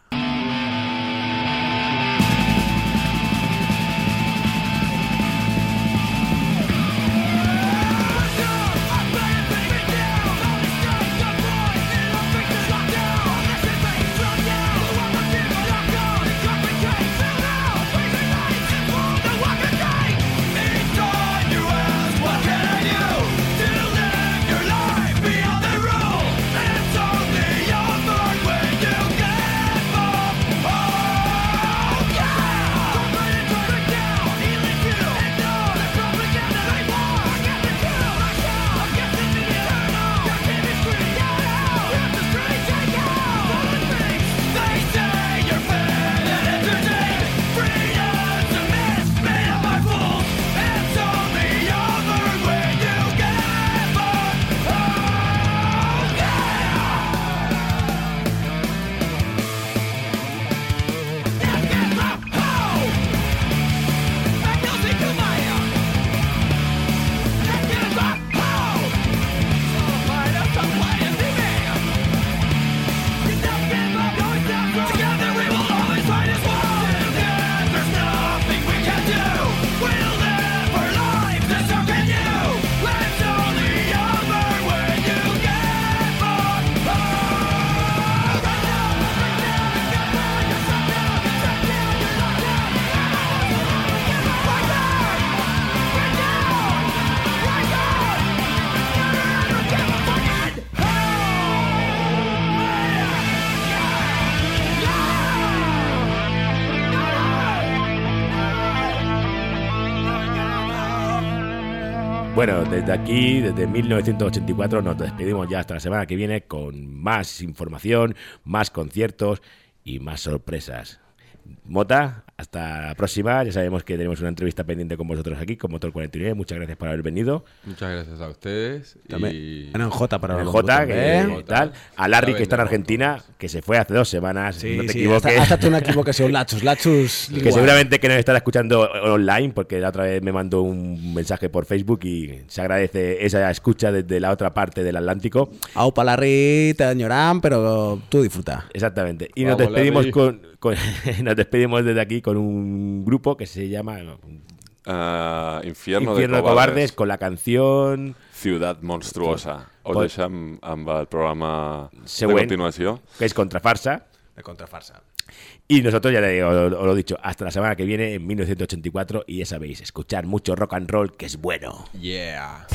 Bueno, desde aquí, desde 1984, nos despedimos ya hasta la semana que viene con más información, más conciertos y más sorpresas. Mota, hasta la próxima. Ya sabemos que tenemos una entrevista pendiente con vosotros aquí, con Motor 49. Muchas gracias por haber venido. Muchas gracias a ustedes. También y... en J para En J, que ¿eh? tal. A Larry, que está en Argentina, que se fue hace dos semanas. Sí, no te sí, equivoques. ha estat una equivocació, Latxos, Latxos... que seguramente que nos estará escuchando online, porque la otra vez me mandó un mensaje por Facebook y se agradece esa escucha desde la otra parte del Atlántico. Au, Palarri, te enyoram, però tu disfruta. Exactamente. Y Vamos, nos despedimos Larry. con, con- nos despedimos desde aquí con un grupo que se llama Uh, Infierno, Infierno de Cobardes con la canción... Ciudad Monstruosa. Ho Pot- deixem amb el programa Següent, de continuació. que es Contrafarsa. De contrafarsa. Y nosotros, ya le digo, os lo he dicho, hasta la semana que viene, en 1984, y ya sabéis, escuchar mucho rock and roll, que es bueno. Yeah.